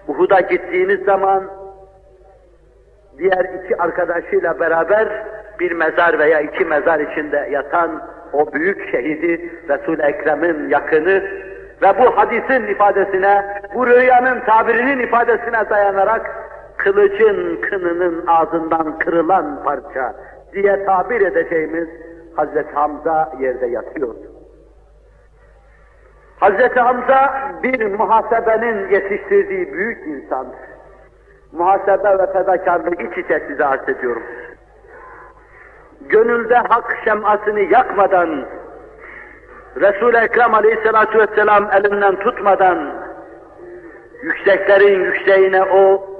Uhud'a gittiğiniz zaman diğer iki arkadaşıyla beraber bir mezar veya iki mezar içinde yatan o büyük şehidi Resul-i Ekrem'in yakını ve bu hadisin ifadesine, bu rüyanın tabirinin ifadesine dayanarak kılıcın kınının ağzından kırılan parça diye tabir edeceğimiz Hazreti Hamza yerde yatıyordu. Hazreti Hamza bir muhasebenin yetiştirdiği büyük insan. Muhasebe ve fedakarlık iç içe size arz ediyorum. Gönülde hak şemasını yakmadan, Resul-i Ekrem aleyhissalatu vesselam elinden tutmadan, yükseklerin yükseğine o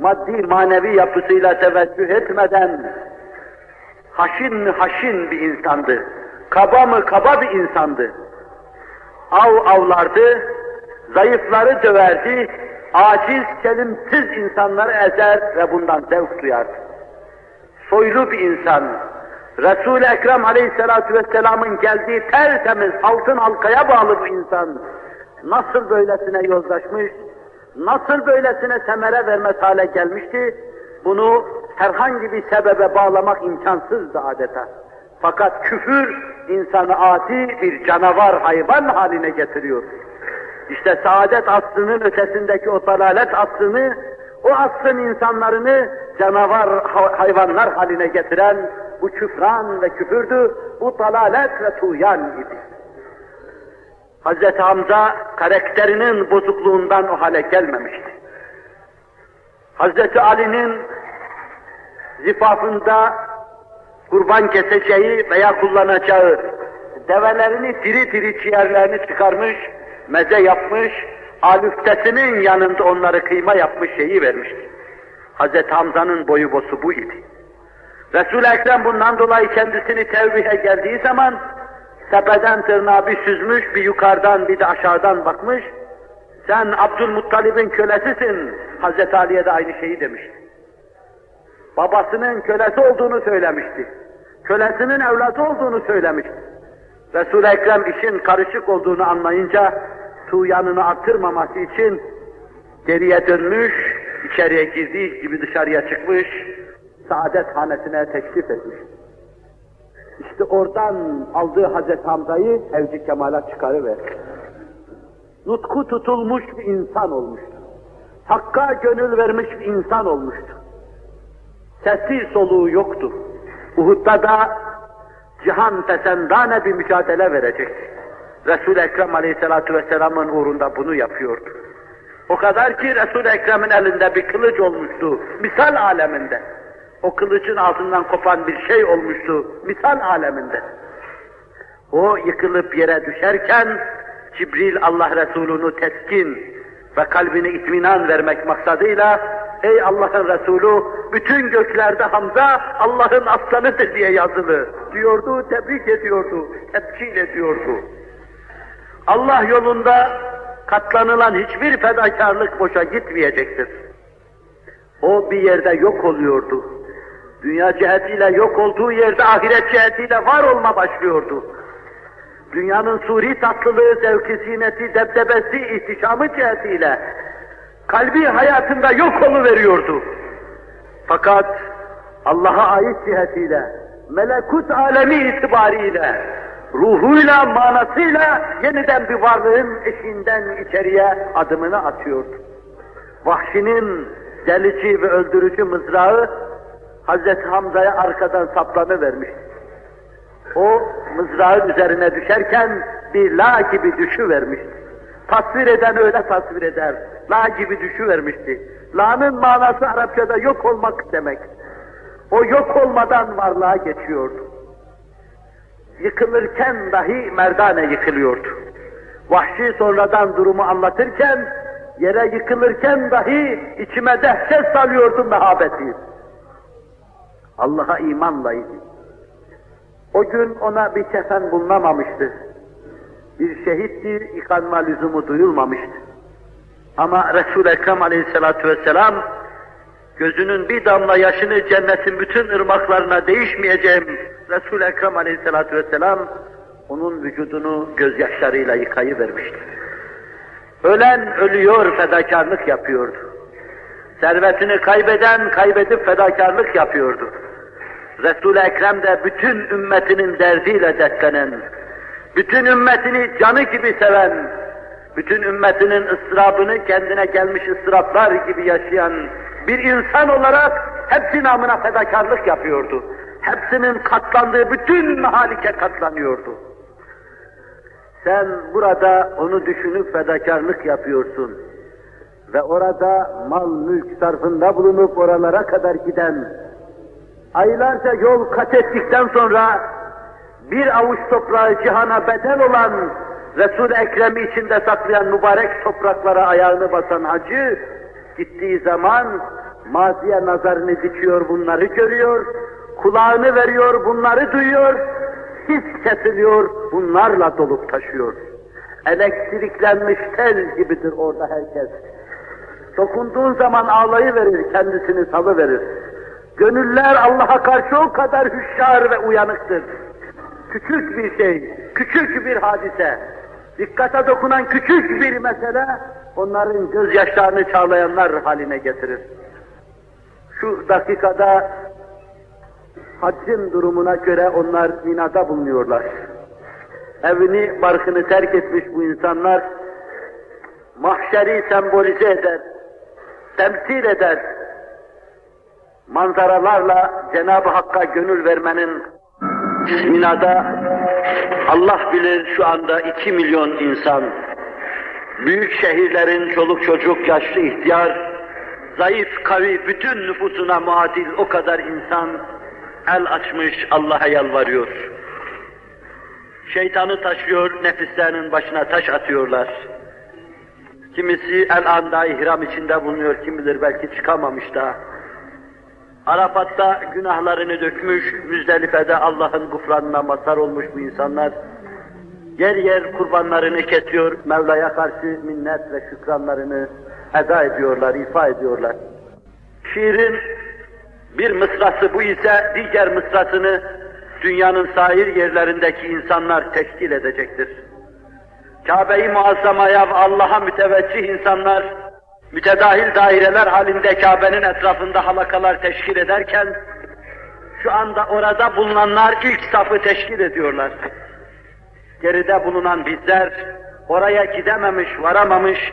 maddi manevi yapısıyla teveccüh etmeden, haşin mi haşin bir insandı, kaba mı kaba bir insandı. Av avlardı, zayıfları döverdi, aciz, kelimsiz insanları ezer ve bundan zevk duyardı. Soylu bir insan, Resul-i Ekrem aleyhissalatu vesselamın geldiği tertemiz altın halkaya bağlı bu insan, nasıl böylesine yozlaşmış, nasıl böylesine semere vermez hale gelmişti, bunu herhangi bir sebebe bağlamak imkansızdı adeta. Fakat küfür insanı adi bir canavar hayvan haline getiriyor. İşte saadet aslının ötesindeki o dalalet aslını, o aslın insanlarını canavar hayvanlar haline getiren bu küfran ve küfürdü, bu dalalet ve tuyan idi. Hz. Hamza karakterinin bozukluğundan o hale gelmemişti. Hz. Ali'nin zifafında kurban keseceği veya kullanacağı develerini diri diri ciğerlerini çıkarmış, meze yapmış, alüftesinin yanında onları kıyma yapmış şeyi vermişti. Hz. Hamza'nın boyu bosu bu idi. Resul-i Ekrem bundan dolayı kendisini tevbihe geldiği zaman tepeden tırnağa bir süzmüş, bir yukarıdan bir de aşağıdan bakmış. Sen Abdülmuttalib'in kölesisin. Hz. Ali'ye de aynı şeyi demişti. Babasının kölesi olduğunu söylemişti. Kölesinin evladı olduğunu söylemişti. Resul-i Ekrem işin karışık olduğunu anlayınca tuğyanını artırmaması için geriye dönmüş, içeriye girdiği gibi dışarıya çıkmış, saadet hanesine teşrif etmiş. İşte oradan aldığı Hazreti Hamza'yı evci kemala çıkarıver. Nutku tutulmuş bir insan olmuştu. Hakka gönül vermiş bir insan olmuştu. Sesi soluğu yoktu. Uhud'da da cihan fesendane bir mücadele verecekti. Resul-i Ekrem Aleyhisselatü Vesselam'ın uğrunda bunu yapıyordu. O kadar ki Resul-i Ekrem'in elinde bir kılıç olmuştu, misal aleminde. O kılıcın altından kopan bir şey olmuştu, misal aleminde. O yıkılıp yere düşerken, Cibril Allah Resulü'nü teskin ve kalbine itminan vermek maksadıyla, ey Allah'ın Resulü, bütün göklerde Hamza Allah'ın aslanıdır diye yazılı diyordu, tebrik ediyordu, tepkil ediyordu. Allah yolunda katlanılan hiçbir fedakarlık boşa gitmeyecektir. O bir yerde yok oluyordu. Dünya cihetiyle yok olduğu yerde ahiret cihetiyle var olma başlıyordu. Dünyanın suri tatlılığı, zevki, zineti, debdebesi, ihtişamı cihetiyle kalbi hayatında yok veriyordu. Fakat Allah'a ait cihetiyle, melekut alemi itibariyle, ruhuyla, manasıyla yeniden bir varlığın eşiğinden içeriye adımını atıyordu. Vahşinin delici ve öldürücü mızrağı Hazreti Hamza'ya arkadan saplanı vermiş. O mızrağın üzerine düşerken bir la gibi düşü vermişti. Tasvir eden öyle tasvir eder. La gibi düşüvermişti. La'nın manası Arapçada yok olmak demek. O yok olmadan varlığa geçiyordu. Yıkılırken dahi merdane yıkılıyordu. Vahşi sonradan durumu anlatırken, yere yıkılırken dahi içime dehşet salıyordu mehabeti. Allah'a imanlaydı. O gün ona bir kefen bulunamamıştı. Bir şehitti, yıkanma lüzumu duyulmamıştı. Ama Resul-i Ekrem aleyhissalatu vesselam gözünün bir damla yaşını cennetin bütün ırmaklarına değişmeyeceğim Resul-i Ekrem aleyhissalatu vesselam onun vücudunu gözyaşlarıyla yıkayıvermişti. Ölen ölüyor, fedakarlık yapıyordu. Servetini kaybeden kaybedip fedakarlık yapıyordu. Resul-i Ekrem de bütün ümmetinin derdiyle dertlenen, bütün ümmetini canı gibi seven, bütün ümmetinin ıstırabını kendine gelmiş ıstıraplar gibi yaşayan bir insan olarak hepsi namına fedakarlık yapıyordu. Hepsinin katlandığı bütün mahalike katlanıyordu. Sen burada onu düşünüp fedakarlık yapıyorsun. Ve orada mal mülk sarfında bulunup oralara kadar giden, aylarca yol kat ettikten sonra bir avuç toprağı cihana bedel olan Resul-i Ekrem'i içinde saklayan mübarek topraklara ayağını basan hacı, gittiği zaman maziye nazarını dikiyor, bunları görüyor, kulağını veriyor, bunları duyuyor, his kesiliyor, bunlarla dolup taşıyor. Elektriklenmiş tel gibidir orada herkes. Dokunduğun zaman ağlayıverir, kendisini salıverir. Gönüller Allah'a karşı o kadar hüşyar ve uyanıktır. Küçük bir şey, küçük bir hadise, dikkate dokunan küçük bir mesele, onların gözyaşlarını çağlayanlar haline getirir. Şu dakikada haccın durumuna göre onlar minada bulunuyorlar. Evini, barkını terk etmiş bu insanlar, mahşeri sembolize eder, temsil eder, manzaralarla Cenab-ı Hakk'a gönül vermenin Mina'da Allah bilir şu anda iki milyon insan, büyük şehirlerin çoluk çocuk, yaşlı ihtiyar, zayıf, kavi, bütün nüfusuna muadil o kadar insan el açmış Allah'a yalvarıyor. Şeytanı taşıyor, nefislerinin başına taş atıyorlar. Kimisi el anda ihram içinde bulunuyor, kim bilir belki çıkamamış da. Arafat'ta günahlarını dökmüş, Müzdelife'de Allah'ın gufranına mazhar olmuş bu insanlar. Yer yer kurbanlarını kesiyor, Mevla'ya karşı minnet ve şükranlarını eda ediyorlar, ifa ediyorlar. Şiirin bir mısrası bu ise diğer mısrasını dünyanın sahir yerlerindeki insanlar teşkil edecektir. Kabe-i Muazzama'ya ve Allah'a müteveccih insanlar, mütedahil daireler halinde Kabe'nin etrafında halakalar teşkil ederken, şu anda orada bulunanlar ilk safı teşkil ediyorlar. Geride bulunan bizler, oraya gidememiş, varamamış,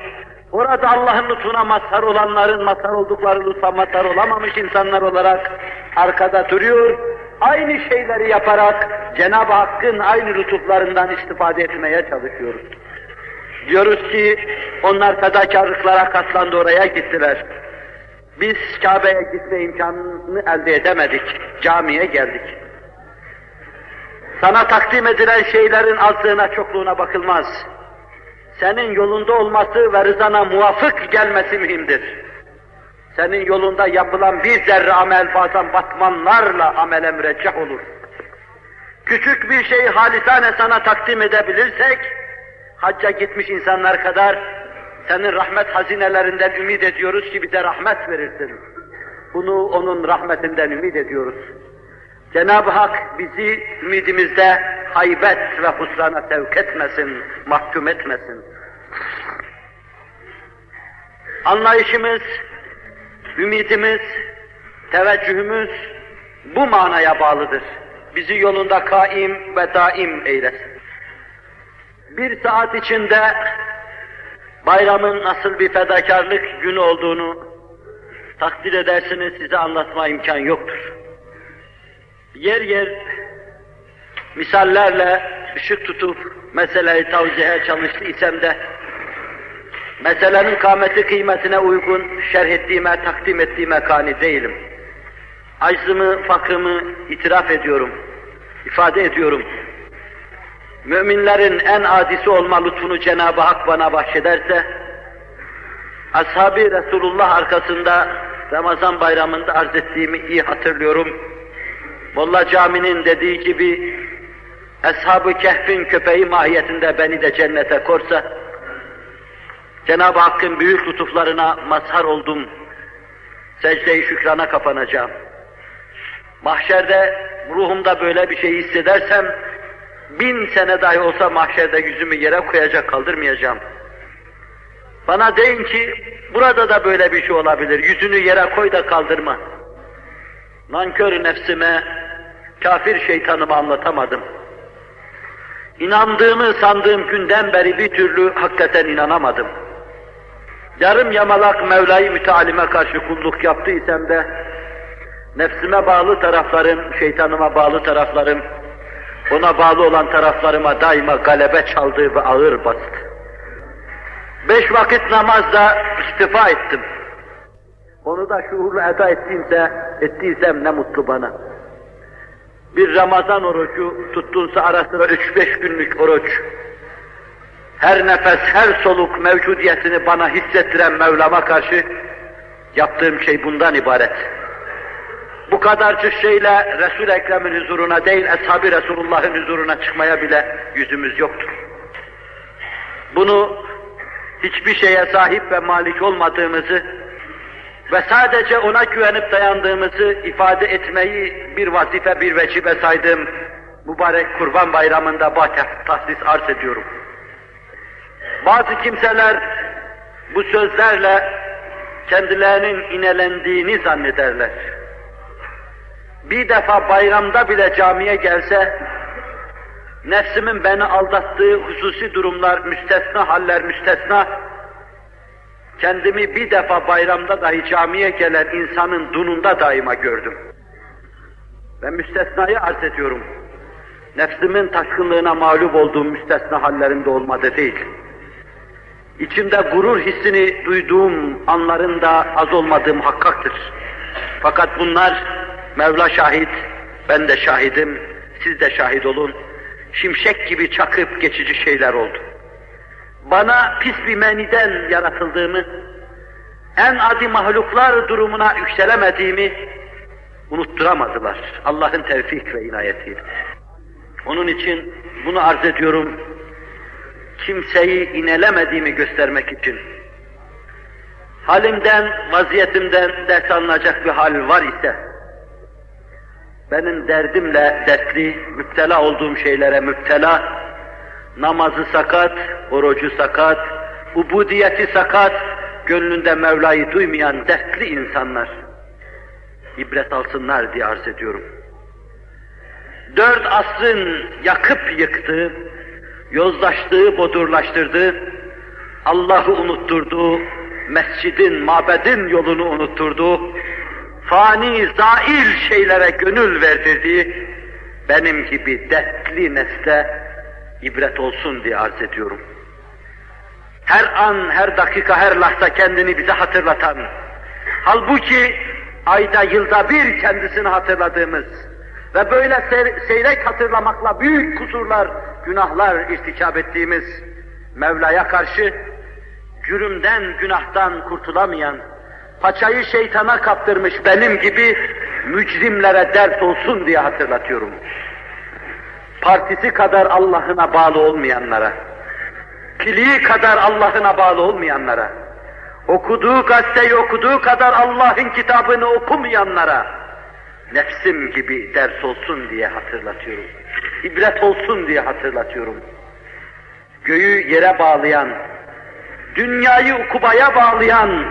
orada Allah'ın lütfuna mazhar olanların mazhar oldukları lütfa mazhar olamamış insanlar olarak arkada duruyor, aynı şeyleri yaparak Cenab-ı Hakk'ın aynı lütuflarından istifade etmeye çalışıyoruz. Diyoruz ki onlar fedakarlıklara katlandı oraya gittiler. Biz Kabe'ye gitme imkanını elde edemedik. Camiye geldik. Sana takdim edilen şeylerin azlığına çokluğuna bakılmaz. Senin yolunda olması ve rızana muvafık gelmesi mühimdir. Senin yolunda yapılan bir zerre amel bazen batmanlarla amele mürecceh olur. Küçük bir şeyi halisane sana takdim edebilirsek, hacca gitmiş insanlar kadar senin rahmet hazinelerinden ümit ediyoruz ki bize rahmet verirsin. Bunu onun rahmetinden ümit ediyoruz. Cenab-ı Hak bizi ümidimizde haybet ve husrana sevk etmesin, mahkum etmesin. Anlayışımız, ümidimiz, teveccühümüz bu manaya bağlıdır. Bizi yolunda kaim ve daim eylesin. Bir saat içinde bayramın nasıl bir fedakarlık günü olduğunu takdir edersiniz, size anlatma imkan yoktur. Yer yer misallerle ışık tutup meseleyi tavsiye çalıştı isem de meselenin kâmeti kıymetine uygun şerh ettiğime, takdim ettiğime kani değilim. Aczımı, fakrımı itiraf ediyorum, ifade ediyorum. Müminlerin en adisi olma lütfunu Cenab-ı Hak bana bahşederse, Ashab-ı Resulullah arkasında Ramazan bayramında arz ettiğimi iyi hatırlıyorum. Molla Cami'nin dediği gibi, Ashab-ı Kehf'in köpeği mahiyetinde beni de cennete korsa, Cenab-ı Hakk'ın büyük lütuflarına mazhar oldum. Secde-i şükrana kapanacağım. Mahşerde ruhumda böyle bir şey hissedersem, bin sene dahi olsa mahşerde yüzümü yere koyacak, kaldırmayacağım. Bana deyin ki, burada da böyle bir şey olabilir, yüzünü yere koy da kaldırma. Nankör nefsime, kafir şeytanımı anlatamadım. İnandığımı sandığım günden beri bir türlü hakikaten inanamadım. Yarım yamalak Mevla-i Mütealim'e karşı kulluk yaptıysam da, nefsime bağlı taraflarım, şeytanıma bağlı taraflarım, ona bağlı olan taraflarıma daima galebe çaldı ve ağır bastı. Beş vakit namazda istifa ettim. Onu da şuurlu eda ettiğimse, ettiysem ne mutlu bana. Bir Ramazan orucu tuttunsa ara sıra üç beş günlük oruç, her nefes, her soluk mevcudiyetini bana hissettiren Mevlam'a karşı yaptığım şey bundan ibaret. Bu kadarcık şeyle Resul-i Ekrem'in huzuruna değil, Ashab-ı Resulullah'ın huzuruna çıkmaya bile yüzümüz yoktur. Bunu hiçbir şeye sahip ve malik olmadığımızı ve sadece ona güvenip dayandığımızı ifade etmeyi bir vazife, bir vecibe saydığım mübarek Kurban Bayramı'nda tahsis arz ediyorum. Bazı kimseler bu sözlerle kendilerinin inelendiğini zannederler. Bir defa bayramda bile camiye gelse, nefsimin beni aldattığı hususi durumlar, müstesna haller müstesna, kendimi bir defa bayramda dahi camiye gelen insanın dununda daima gördüm. Ve müstesnayı arz ediyorum. Nefsimin taşkınlığına mağlup olduğum müstesna hallerinde olmadı değil. İçimde gurur hissini duyduğum anların da az olmadığım hakkaktır. Fakat bunlar Mevla şahit, ben de şahidim, siz de şahit olun. Şimşek gibi çakıp geçici şeyler oldu. Bana pis bir meniden yaratıldığımı, en adi mahluklar durumuna yükselemediğimi unutturamadılar. Allah'ın tevfik ve inayetiyle. Onun için bunu arz ediyorum, kimseyi inelemediğimi göstermek için. Halimden, vaziyetimden ders alınacak bir hal var ise, benim derdimle dertli, müptela olduğum şeylere müptela, namazı sakat, orucu sakat, ubudiyeti sakat, gönlünde Mevla'yı duymayan dertli insanlar, ibret alsınlar diye arz ediyorum. Dört asrın yakıp yıktığı, yozlaştığı, bodurlaştırdığı, Allah'ı unutturduğu, mescidin, mabedin yolunu unutturduğu, fani, zail şeylere gönül verdirdiği, benim gibi dertli nesle ibret olsun diye arz ediyorum. Her an, her dakika, her lahza kendini bize hatırlatan, halbuki ayda, yılda bir kendisini hatırladığımız ve böyle seyrek hatırlamakla büyük kusurlar, günahlar irtikap ettiğimiz Mevla'ya karşı cürümden, günahtan kurtulamayan, paçayı şeytana kaptırmış benim gibi mücrimlere dert olsun diye hatırlatıyorum. Partisi kadar Allah'ına bağlı olmayanlara, piliği kadar Allah'ına bağlı olmayanlara, okuduğu gazeteyi okuduğu kadar Allah'ın kitabını okumayanlara, nefsim gibi ders olsun diye hatırlatıyorum. İbret olsun diye hatırlatıyorum. Göğü yere bağlayan, dünyayı ukubaya bağlayan,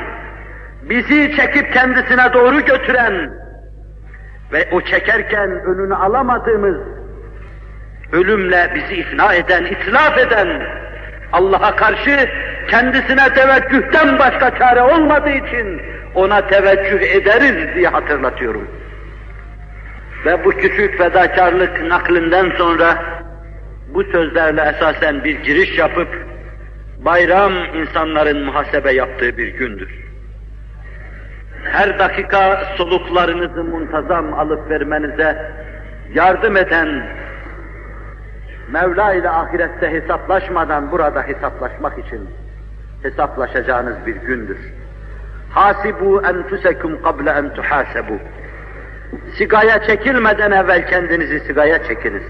bizi çekip kendisine doğru götüren ve o çekerken önünü alamadığımız, ölümle bizi ifna eden, itlaf eden, Allah'a karşı kendisine teveccühten başka çare olmadığı için ona teveccüh ederiz diye hatırlatıyorum. Ve bu küçük fedakarlık naklinden sonra bu sözlerle esasen bir giriş yapıp Bayram insanların muhasebe yaptığı bir gündür. Her dakika soluklarınızı muntazam alıp vermenize yardım eden Mevla ile ahirette hesaplaşmadan burada hesaplaşmak için hesaplaşacağınız bir gündür. Hasibu enfusekum qabla en tuhasebu. Sigaya çekilmeden evvel kendinizi sigaya çekiniz.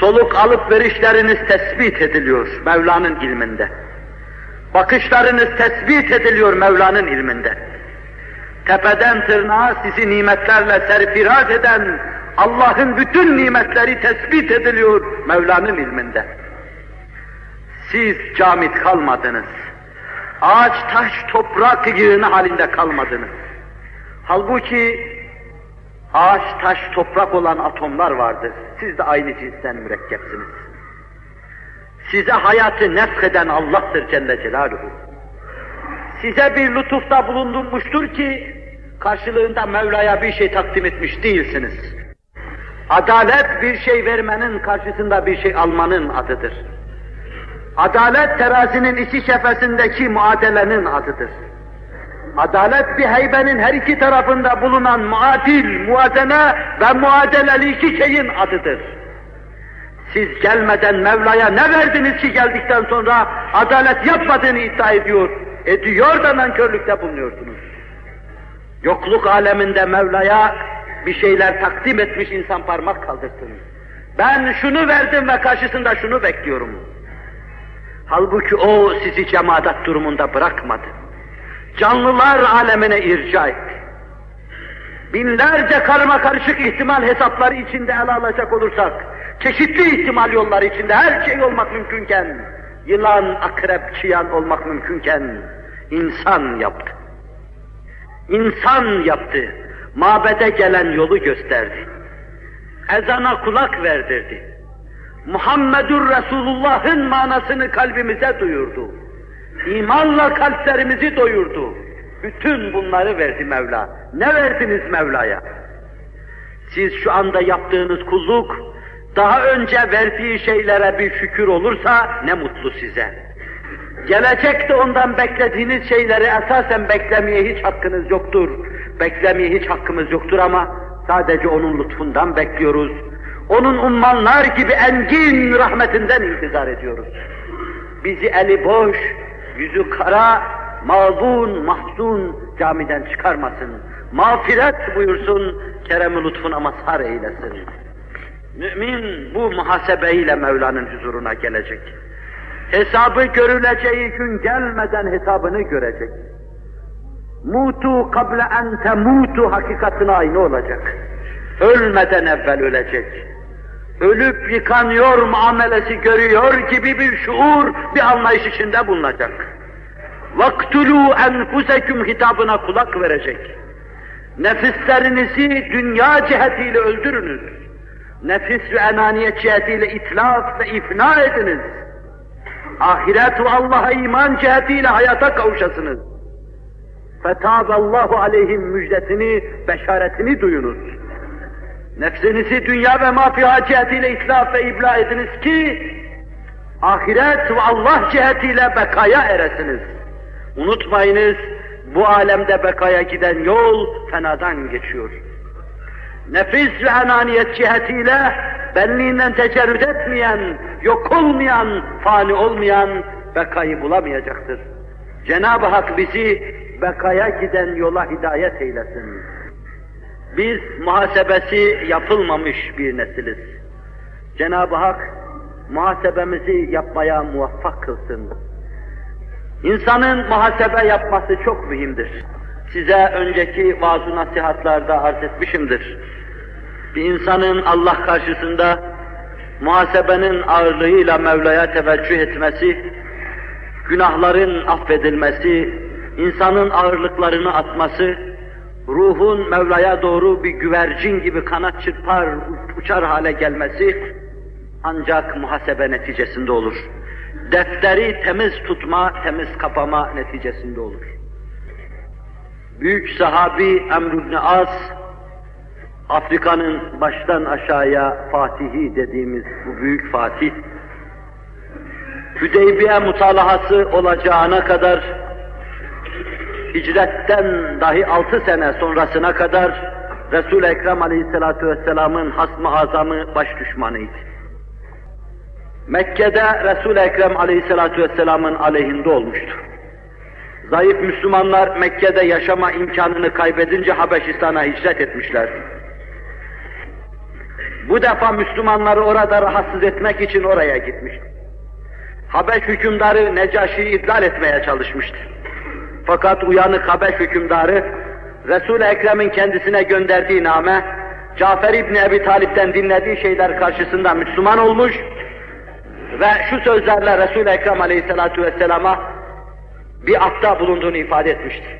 Soluk alıp verişleriniz tespit ediliyor Mevla'nın ilminde. Bakışlarınız tespit ediliyor Mevla'nın ilminde. Tepeden tırnağa sizi nimetlerle serfiraz eden Allah'ın bütün nimetleri tespit ediliyor Mevla'nın ilminde. Siz camit kalmadınız. Ağaç, taş, toprak yığını halinde kalmadınız. Halbuki ağaç, taş, toprak olan atomlar vardır. Siz de aynı cinsten mürekkepsiniz. Size hayatı nefheden Allah'tır Celle Celaluhu. Size bir lütufta bulunmuştur ki karşılığında Mevla'ya bir şey takdim etmiş değilsiniz. Adalet bir şey vermenin karşısında bir şey almanın adıdır. Adalet terazinin iki şefesindeki muadelenin adıdır. Adalet bir heybenin her iki tarafında bulunan muadil, muazene ve muadeleli iki şeyin adıdır. Siz gelmeden Mevla'ya ne verdiniz ki geldikten sonra adalet yapmadığını iddia ediyor, ediyor da nankörlükte bulunuyorsunuz. Yokluk aleminde Mevla'ya bir şeyler takdim etmiş insan parmak kaldırsın. Ben şunu verdim ve karşısında şunu bekliyorum. Halbuki o sizi cemaat durumunda bırakmadı. Canlılar alemine irca etti. Binlerce karma karışık ihtimal hesapları içinde ele alacak olursak, çeşitli ihtimal yolları içinde her şey olmak mümkünken, yılan, akrep, çıyan olmak mümkünken, insan yaptı. İnsan yaptı. Mabede gelen yolu gösterdi. Ezana kulak verdirdi. Muhammedur Resulullah'ın manasını kalbimize duyurdu. İmanla kalplerimizi doyurdu. Bütün bunları verdi Mevla. Ne verdiniz Mevla'ya? Siz şu anda yaptığınız kulluk, daha önce verdiği şeylere bir şükür olursa ne mutlu size. Gelecekte ondan beklediğiniz şeyleri esasen beklemeye hiç hakkınız yoktur. Beklemeye hiç hakkımız yoktur ama sadece onun lütfundan bekliyoruz. Onun ummanlar gibi engin rahmetinden intizar ediyoruz. Bizi eli boş, yüzü kara, mazun, mahzun camiden çıkarmasın. Mağfiret buyursun, kerem-i lütfuna mazhar eylesin. Mümin bu muhasebeyle Mevla'nın huzuruna gelecek. Hesabı görüleceği gün gelmeden hesabını görecek. Mutu kable en temutu hakikatine aynı olacak. Ölmeden evvel ölecek. Ölüp yıkanıyor muamelesi görüyor gibi bir şuur, bir anlayış içinde bulunacak. Vaktulu enfuseküm hitabına kulak verecek. Nefislerinizi dünya cihetiyle öldürünüz. Nefis ve enaniyet cihetiyle itlaf ve ifna ediniz. Ahiret ve Allah'a iman cihetiyle hayata kavuşasınız. Fetâballahu aleyhim müjdesini, beşaretini duyunuz. Nefsinizi dünya ve mafiha cihetiyle itlaf ve ibla ediniz ki, ahiret ve Allah cihetiyle bekaya eresiniz. Unutmayınız, bu alemde bekaya giden yol fenadan geçiyor. Nefis ve enaniyet cihetiyle benliğinden tecerrüt etmeyen, yok olmayan, fani olmayan bekayı bulamayacaktır. Cenab-ı Hak bizi bekaya giden yola hidayet eylesin. Biz muhasebesi yapılmamış bir nesiliz. Cenab-ı Hak muhasebemizi yapmaya muvaffak kılsın. İnsanın muhasebe yapması çok mühimdir. Size önceki vaaz nasihatlarda arz etmişimdir. Bir insanın Allah karşısında muhasebenin ağırlığıyla Mevla'ya teveccüh etmesi, günahların affedilmesi, insanın ağırlıklarını atması, ruhun Mevla'ya doğru bir güvercin gibi kanat çırpar, uçar hale gelmesi ancak muhasebe neticesinde olur. Defteri temiz tutma, temiz kapama neticesinde olur. Büyük sahabi Emr ibn As, Afrika'nın baştan aşağıya Fatihi dediğimiz bu büyük Fatih, Hüdeybiye mutalahası olacağına kadar, hicretten dahi altı sene sonrasına kadar Resul-i Ekrem Aleyhisselatü Vesselam'ın hasmı azamı baş düşmanıydı. Mekke'de Resul-i Ekrem Aleyhisselatü Vesselam'ın aleyhinde olmuştu. Zayıf Müslümanlar Mekke'de yaşama imkanını kaybedince Habeşistan'a hicret etmişlerdi. Bu defa Müslümanları orada rahatsız etmek için oraya gitmişti. Habeş hükümdarı Necaşi'yi idlal etmeye çalışmıştı. Fakat uyanık Habeş hükümdarı Resul-i Ekrem'in kendisine gönderdiği name, Cafer İbni Ebi Talip'ten dinlediği şeyler karşısında Müslüman olmuş ve şu sözlerle Resul-i Ekrem Aleyhisselatü Vesselam'a bir akta bulunduğunu ifade etmiştir.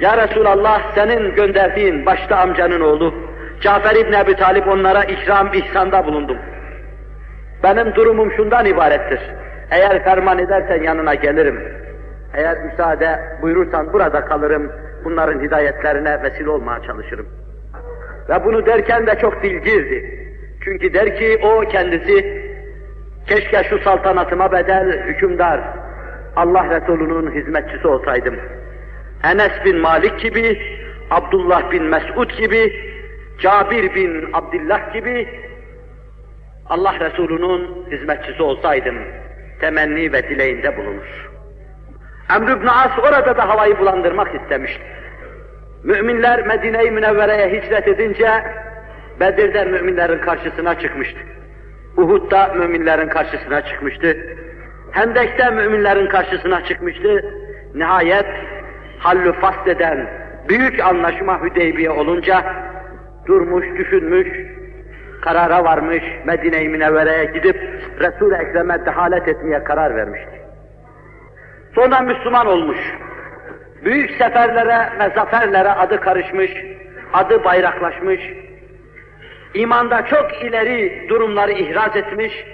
Ya Resulallah senin gönderdiğin başta amcanın oğlu Cafer İbni Ebi Talip onlara ikram ihsanda bulundum. Benim durumum şundan ibarettir. Eğer ferman edersen yanına gelirim. Eğer müsaade buyurursan burada kalırım. Bunların hidayetlerine vesile olmaya çalışırım. Ve bunu derken de çok dilgirdi. Çünkü der ki o kendisi keşke şu saltanatıma bedel hükümdar, Allah Resulü'nün hizmetçisi olsaydım. Enes bin Malik gibi, Abdullah bin Mesud gibi, Cabir bin Abdullah gibi Allah Resulü'nün hizmetçisi olsaydım temenni ve dileğinde bulunur. Emr ibn As orada da havayı bulandırmak istemişti. Müminler Medine-i Münevvere'ye hicret edince Bedir'de müminlerin karşısına çıkmıştı. Uhud'da müminlerin karşısına çıkmıştı. Hendek'te müminlerin karşısına çıkmıştı. Nihayet hallü fasleden büyük anlaşma Hüdeybiye olunca durmuş, düşünmüş, karara varmış, Medine-i Münevvere'ye gidip Resul-i Ekrem'e dehalet etmeye karar vermişti. Sonra Müslüman olmuş. Büyük seferlere ve zaferlere adı karışmış, adı bayraklaşmış, imanda çok ileri durumları ihraz etmiş,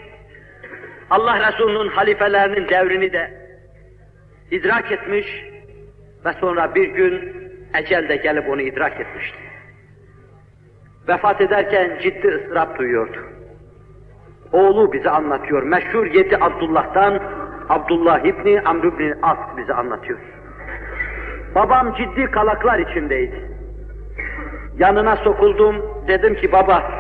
Allah Resulü'nün halifelerinin devrini de idrak etmiş ve sonra bir gün ecel de gelip onu idrak etmişti. Vefat ederken ciddi ıstırap duyuyordu. Oğlu bize anlatıyor. Meşhur yedi Abdullah'tan Abdullah İbni Amr İbni As bize anlatıyor. Babam ciddi kalaklar içindeydi. Yanına sokuldum, dedim ki baba,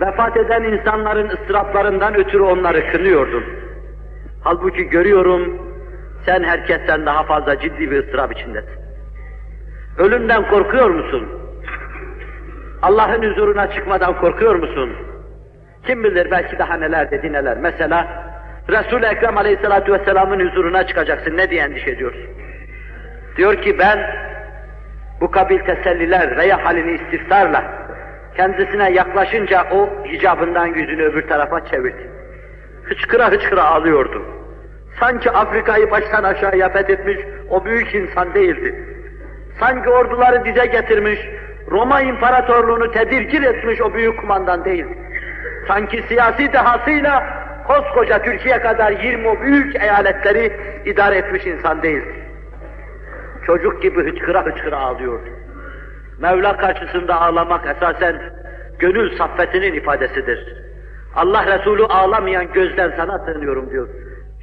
vefat eden insanların ıstıraplarından ötürü onları kınıyordun. Halbuki görüyorum, sen herkesten daha fazla ciddi bir ıstırap içindesin. Ölümden korkuyor musun? Allah'ın huzuruna çıkmadan korkuyor musun? Kim bilir belki daha neler dedi neler. Mesela Resul-i Ekrem Aleyhisselatü Vesselam'ın huzuruna çıkacaksın. Ne diye endişe ediyorsun? Diyor ki ben bu kabil teselliler veya halini istiftarla kendisine yaklaşınca o hicabından yüzünü öbür tarafa çevirdi. Hıçkıra hıçkıra ağlıyordu. Sanki Afrika'yı baştan aşağıya fethetmiş o büyük insan değildi. Sanki orduları dize getirmiş, Roma İmparatorluğunu tedirgin etmiş o büyük kumandan değil. Sanki siyasi dehasıyla koskoca Türkiye kadar 20 o büyük eyaletleri idare etmiş insan değildi. Çocuk gibi hıçkıra hıçkıra ağlıyordu. Mevla karşısında ağlamak esasen gönül saffetinin ifadesidir. Allah Resulü ağlamayan gözden sana sığınıyorum diyor.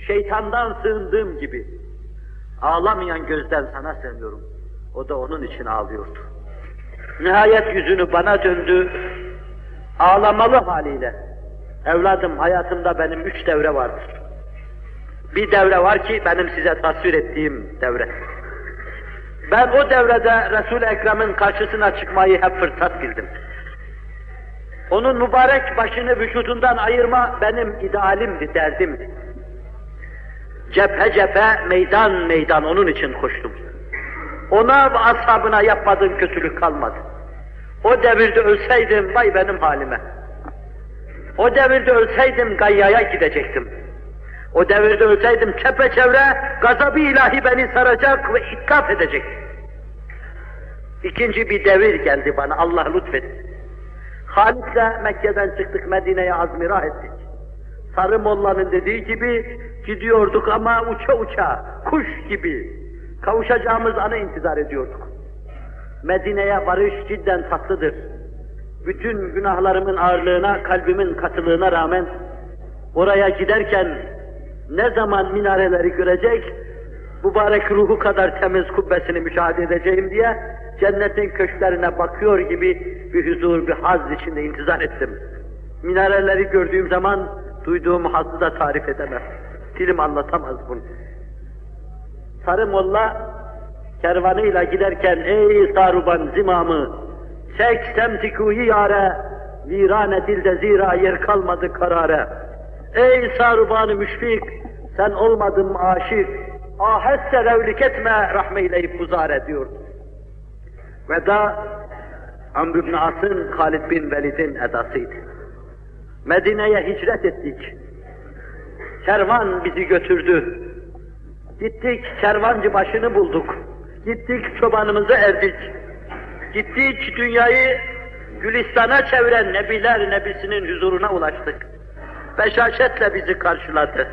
Şeytandan sığındığım gibi. Ağlamayan gözden sana sığınıyorum. O da onun için ağlıyordu. Nihayet yüzünü bana döndü, ağlamalı haliyle. Evladım hayatımda benim üç devre vardır. Bir devre var ki benim size tasvir ettiğim devre. Ben o devrede Resul-i Ekrem'in karşısına çıkmayı hep fırsat bildim. Onun mübarek başını vücudundan ayırma benim idealimdi, derdimdi. Cephe cephe, meydan meydan onun için koştum. Ona ve ashabına yapmadığım kötülük kalmadı. O devirde ölseydim vay benim halime. O devirde ölseydim gayyaya gidecektim. O devirde ölseydim çepeçevre gazabı ilahi beni saracak ve itkaf edecek. İkinci bir devir geldi bana, Allah lütfetti. Halis'le Mekke'den çıktık, Medine'ye azmirah ettik. Sarı Molla'nın dediği gibi gidiyorduk ama uça uça, kuş gibi. Kavuşacağımız anı intizar ediyorduk. Medine'ye varış cidden tatlıdır. Bütün günahlarımın ağırlığına, kalbimin katılığına rağmen oraya giderken ne zaman minareleri görecek, mübarek ruhu kadar temiz kubbesini müşahede edeceğim diye cennetin köşklerine bakıyor gibi bir huzur, bir haz içinde intizar ettim. Minareleri gördüğüm zaman duyduğum hazzı da tarif edemem. Dilim anlatamaz bunu. Sarı Molla kervanıyla giderken ey saruban zimamı çek semtikuyi yare viran edilde zira yer kalmadı karare. Ey sarubanı müşfik sen olmadın aşık ahesse revlik etme rahmeyleyip buzar ediyor. Veda Amr ibn As'ın Halid bin Velid'in edasıydı. Medine'ye hicret ettik. Kervan bizi götürdü. Gittik kervancı başını bulduk. Gittik çobanımızı erdik. Gittik dünyayı Gülistan'a çeviren Nebiler Nebisinin huzuruna ulaştık. Beşaşetle bizi karşıladı.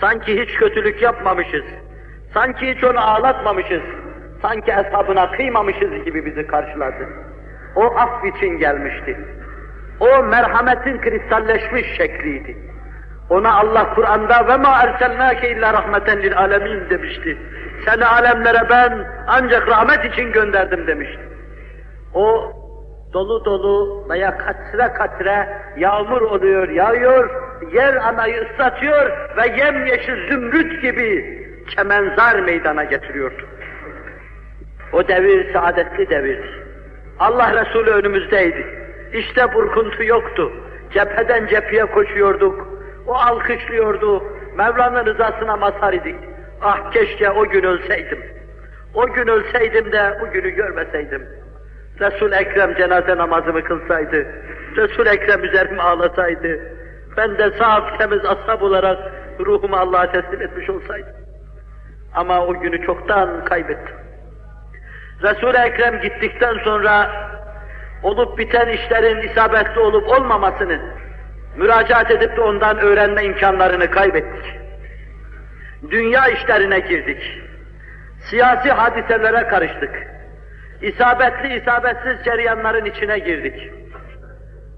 Sanki hiç kötülük yapmamışız. Sanki hiç onu ağlatmamışız. Sanki hesabına kıymamışız gibi bizi karşıladı. O af için gelmişti. O merhametin kristalleşmiş şekliydi. Ona Allah Kur'an'da ve ma erselnake illa rahmeten lil alemin demişti. Seni alemlere ben ancak rahmet için gönderdim demişti. O dolu dolu veya katre katre yağmur oluyor, yağıyor, yer anayı ıslatıyor ve yemyeşil zümrüt gibi kemenzar meydana getiriyordu. O devir saadetli devirdi. Allah Resulü önümüzdeydi. İşte burkuntu yoktu. Cepheden cepheye koşuyorduk. O alkışlıyordu. Mevla'nın rızasına mazhar idik. Ah keşke o gün ölseydim. O gün ölseydim de bu günü görmeseydim. Resul Ekrem cenaze namazımı kılsaydı, Resul Ekrem üzerime ağlasaydı, ben de saf temiz ashab olarak ruhumu Allah'a teslim etmiş olsaydım. Ama o günü çoktan kaybettim. Resul-i Ekrem gittikten sonra olup biten işlerin isabetli olup olmamasını müracaat edip de ondan öğrenme imkanlarını kaybettik. Dünya işlerine girdik. Siyasi hadiselere karıştık. İsabetli isabetsiz ceryanların içine girdik.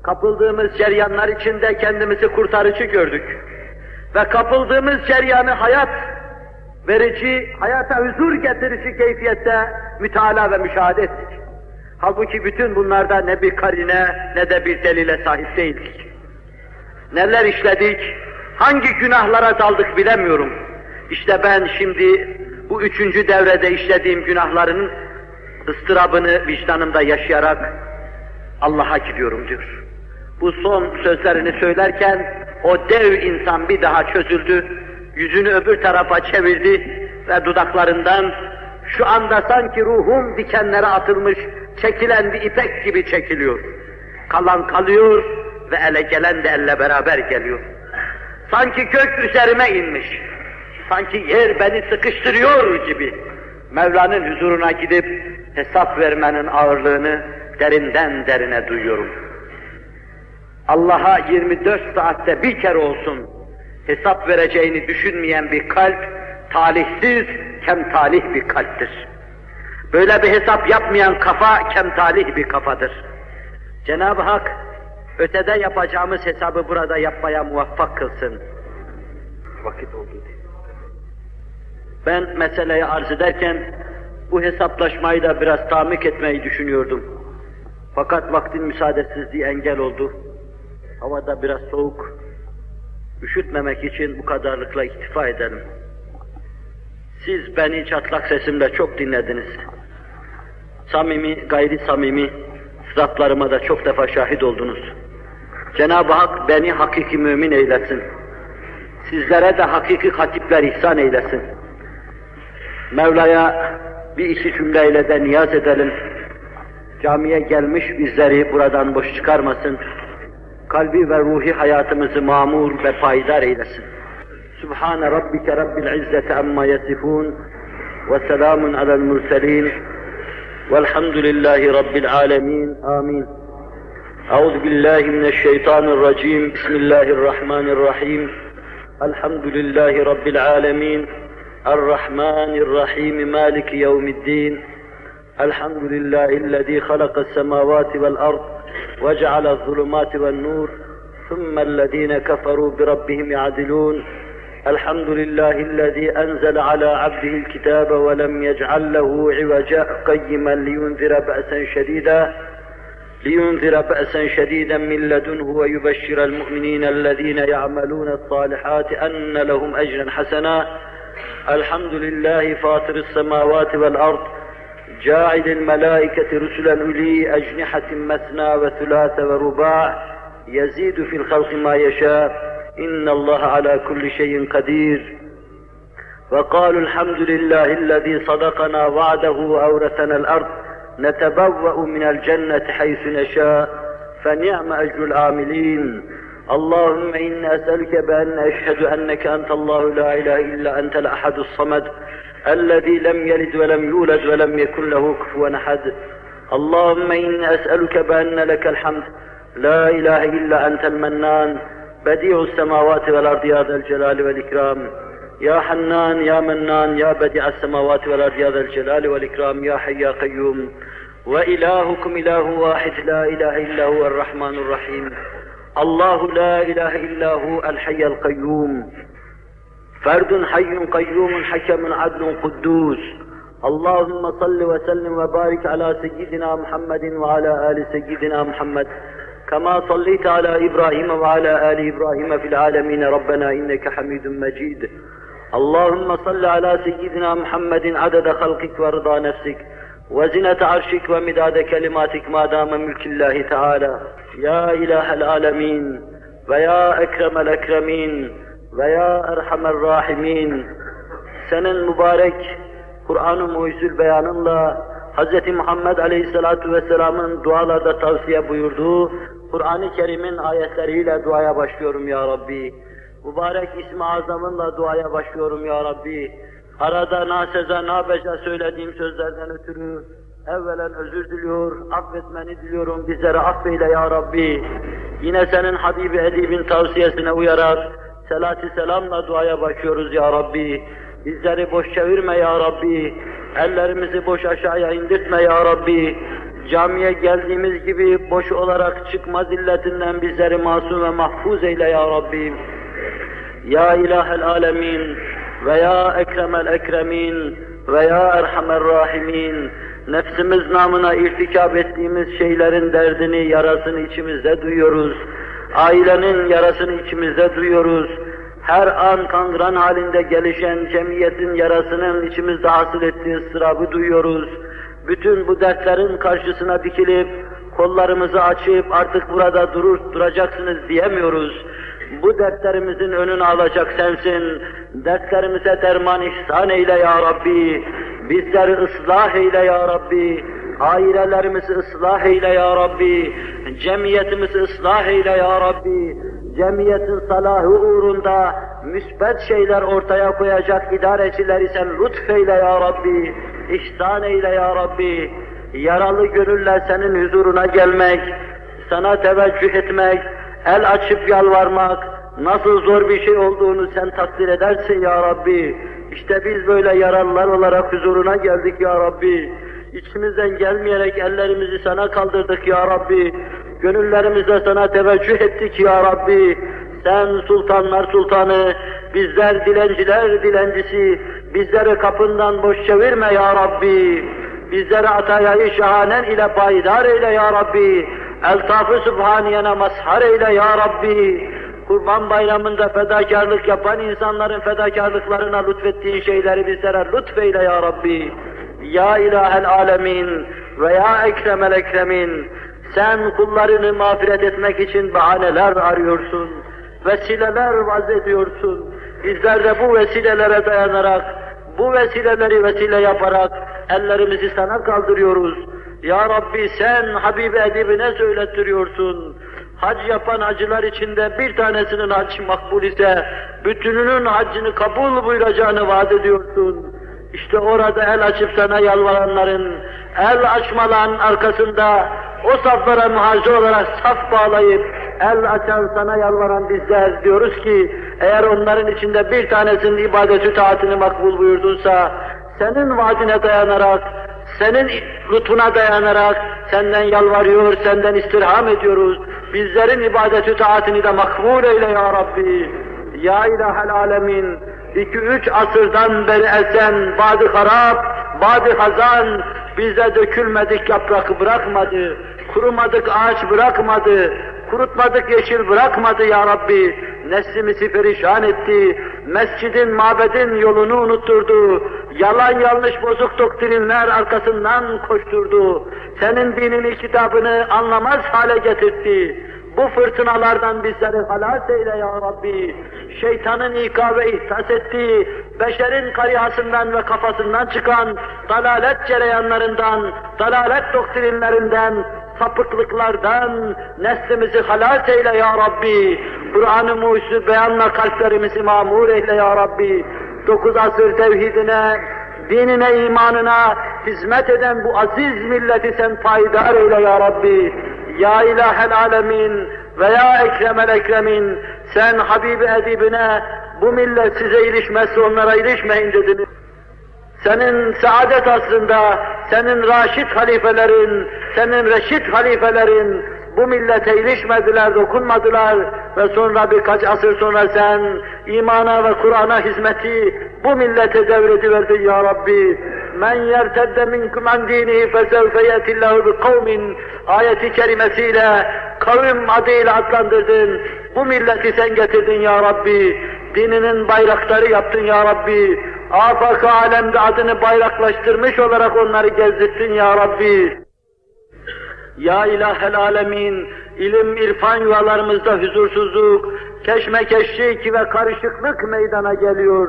Kapıldığımız ceryanlar içinde kendimizi kurtarıcı gördük. Ve kapıldığımız ceryanı hayat verici, hayata huzur getirici keyfiyette mütalaa ve müşahede ettik. Halbuki bütün bunlarda ne bir karine ne de bir delile sahip değildik. Neler işledik, hangi günahlara daldık bilemiyorum. İşte ben şimdi bu üçüncü devrede işlediğim günahların ıstırabını vicdanımda yaşayarak Allah'a gidiyorum diyor. Bu son sözlerini söylerken o dev insan bir daha çözüldü, yüzünü öbür tarafa çevirdi ve dudaklarından şu anda sanki ruhum dikenlere atılmış, çekilen bir ipek gibi çekiliyor. Kalan kalıyor ve ele gelen de elle beraber geliyor. Sanki gök üzerime inmiş. Sanki yer beni sıkıştırıyor gibi. Mevla'nın huzuruna gidip hesap vermenin ağırlığını derinden derine duyuyorum. Allah'a 24 saatte bir kere olsun hesap vereceğini düşünmeyen bir kalp, talihsiz, kemtalih bir kalptir. Böyle bir hesap yapmayan kafa, kemtalih bir kafadır. Cenab-ı Hak, ötede yapacağımız hesabı burada yapmaya muvaffak kılsın. Vakit oldu diye. Ben meseleyi arz ederken, bu hesaplaşmayı da biraz tamik etmeyi düşünüyordum. Fakat vaktin müsaadesizliği engel oldu. Havada biraz soğuk, üşütmemek için bu kadarlıkla iktifa edelim. Siz beni çatlak sesimle çok dinlediniz. Samimi, gayri samimi sıratlarıma da çok defa şahit oldunuz. Cenab-ı Hak beni hakiki mümin eylesin. Sizlere de hakiki hatipler ihsan eylesin. Mevla'ya bir iki cümleyle de niyaz edelim. Camiye gelmiş bizleri buradan boş çıkarmasın kalbi ve ruhi hayatımızı mamur ve payidar eylesin. Subhane rabbike rabbil izzeti amma yasifun ve selamun alel murselin velhamdülillahi rabbil alemin. Amin. أعوذ بالله من الشيطان الرجيم بسم الله الرحمن الرحيم الحمد لله رب العالمين الرحمن الرحيم مالك يوم الدين الحمد لله الذي خلق السماوات والأرض وجعل الظلمات والنور ثم الذين كفروا بربهم يعدلون. الحمد لله الذي أنزل على عبده الكتاب ولم يجعل له عوجا قيما لينذر بأسا شديدا لينذر بأسا شديدا من لدنه ويبشر المؤمنين الذين يعملون الصالحات أن لهم أجرا حسنا. الحمد لله فاطر السماوات والأرض جاعل الملائكة رسلا أولي أجنحة مثنى وثلاث ورباع يزيد في الخلق ما يشاء إن الله على كل شيء قدير. وقالوا الحمد لله الذي صدقنا وعده وأورثنا الأرض نتبوأ من الجنة حيث نشاء فنعم أجر العاملين. اللهم إني أسألك بأن أشهد أنك أنت الله لا إله إلا أنت الأحد الصمد الذي لم يلد ولم يولد ولم يكن له كفوا أحد. اللهم إني أسألك بأن لك الحمد. لا إله إلا أنت المنان. بديع السماوات والأرض يا ذا الجلال والإكرام. يا حنان يا منان يا بديع السماوات والأرض يا ذا الجلال والإكرام. يا حي يا قيوم. وإلهكم إله واحد. لا إله إلا هو الرحمن الرحيم. الله لا إله إلا هو الحي القيوم. فرد حي قيوم حكم عدل قدوس. اللهم صل وسلم وبارك على سيدنا محمد وعلى آل سيدنا محمد. كما صليت على إبراهيم وعلى آل إبراهيم في العالمين. ربنا إنك حميد مجيد. اللهم صل على سيدنا محمد عدد خلقك ورضا نفسك. وزنة عرشك ومداد كلماتك ما دام ملك الله تعالى يا إله العالمين ويا أكرم الأكرمين ويا أرحم الراحمين senin mübarek Kur'an-ı Muhyüzül beyanınla Hz. Muhammed Aleyhisselatü Vesselam'ın dualarda tavsiye buyurduğu Kur'an-ı Kerim'in ayetleriyle duaya başlıyorum ya Rabbi. Mübarek ismi azamınla duaya başlıyorum ya Rabbi. Arada naseza nabeca söylediğim sözlerden ötürü evvelen özür diliyor, affetmeni diliyorum, bizleri affeyle ya Rabbi. Yine senin Habibi Edib'in tavsiyesine uyarak selat selamla duaya başlıyoruz ya Rabbi. Bizleri boş çevirme ya Rabbi. Ellerimizi boş aşağıya indirtme ya Rabbi. Camiye geldiğimiz gibi boş olarak çıkmaz illetinden bizleri masum ve mahfuz eyle ya Rabbi. Ya ilahel alemin ve ya ekremel ekremin ve ya erhamer rahimin nefsimiz namına irtikap ettiğimiz şeylerin derdini, yarasını içimizde duyuyoruz. Ailenin yarasını içimizde duyuyoruz. Her an kangran halinde gelişen cemiyetin yarasının içimizde hasıl ettiği ıstırabı duyuyoruz. Bütün bu dertlerin karşısına dikilip, kollarımızı açıp artık burada durur, duracaksınız diyemiyoruz. Bu dertlerimizin önünü alacak sensin. Dertlerimize derman ihsan eyle ya Rabbi. Bizleri ıslah eyle ya Rabbi. Ailelerimizi ıslah eyle ya Rabbi. Cemiyetimizi ıslah eyle ya Rabbi. Cemiyetin salahı uğrunda müsbet şeyler ortaya koyacak idarecileri sen lütfeyle ya Rabbi. İhsan eyle ya Rabbi. Yaralı gönüller senin huzuruna gelmek, sana teveccüh etmek, el açıp yalvarmak, nasıl zor bir şey olduğunu sen takdir edersin ya Rabbi. İşte biz böyle yaralılar olarak huzuruna geldik ya Rabbi. İçimizden gelmeyerek ellerimizi sana kaldırdık ya Rabbi. Gönüllerimizle sana teveccüh ettik ya Rabbi. Sen sultanlar sultanı, bizler dilenciler dilencisi, bizleri kapından boş çevirme ya Rabbi. Bizleri atayayı şahanen ile payidar eyle ya Rabbi. Eltaf-ı Sübhaniyene mazhar eyle ya Rabbi. Kurban bayramında fedakarlık yapan insanların fedakarlıklarına lütfettiğin şeyleri bizlere lütfeyle ya Rabbi. Ya ilahel alemin ve ya ekremel ekremin. Sen kullarını mağfiret etmek için bahaneler arıyorsun. Vesileler vaz ediyorsun. Bizler de bu vesilelere dayanarak, bu vesileleri vesile yaparak ellerimizi sana kaldırıyoruz. Ya Rabbi sen Habibi Edib'ine söylettiriyorsun. Hac yapan hacılar içinde bir tanesinin hac makbul ise bütününün haccını kabul buyuracağını vaat ediyorsun. İşte orada el açıp sana yalvaranların, el açmaların arkasında o saflara muhacir olarak saf bağlayıp el açan sana yalvaran bizler diyoruz ki eğer onların içinde bir tanesinin ibadeti taatini makbul buyurdunsa senin vaadine dayanarak senin lütfuna dayanarak senden yalvarıyor, senden istirham ediyoruz. bizlerin ibadeti taatini de makbul eyle ya Rabbi. Ya ilahel alemin, iki üç asırdan beri esen badi harap, badi hazan, bize dökülmedik yaprak bırakmadı, kurumadık ağaç bırakmadı, kurutmadık yeşil bırakmadı ya Rabbi. Neslimizi perişan etti, mescidin, mabedin yolunu unutturdu, yalan yanlış bozuk doktrinler arkasından koşturdu, senin dinini, kitabını anlamaz hale getirdi. Bu fırtınalardan bizleri halas eyle ya Rabbi. Şeytanın ika ve ihsas ettiği, beşerin karihasından ve kafasından çıkan dalalet cereyanlarından, dalalet doktrinlerinden, sapıklıklardan neslimizi halas eyle ya Rabbi. Kur'an-ı Mucizü beyanla kalplerimizi mamur eyle ya Rabbi. Dokuz asır tevhidine, dinine, imanına hizmet eden bu aziz milleti sen payidar eyle ya Rabbi. Ya ilahel alemin ve ya ekremel ekremin sen Habibi edibine bu millet size ilişmezse onlara ilişmeyin dediniz. Senin saadet aslında, senin raşit halifelerin, senin reşit halifelerin bu millete ilişmediler, dokunmadılar ve sonra birkaç asır sonra sen imana ve Kur'an'a hizmeti bu millete devrediverdin ya Rabbi. Men yertedde minkum an dinihi fesevfe yetillahu bi kavmin ayeti kerimesiyle kavim adıyla adlandırdın. Bu milleti sen getirdin ya Rabbi. Dininin bayrakları yaptın ya Rabbi. Afak alemde adını bayraklaştırmış olarak onları gezdirttin ya Rabbi. Ya ilahel alemin, ilim irfan yuvalarımızda huzursuzluk, keşmekeşlik ve karışıklık meydana geliyor.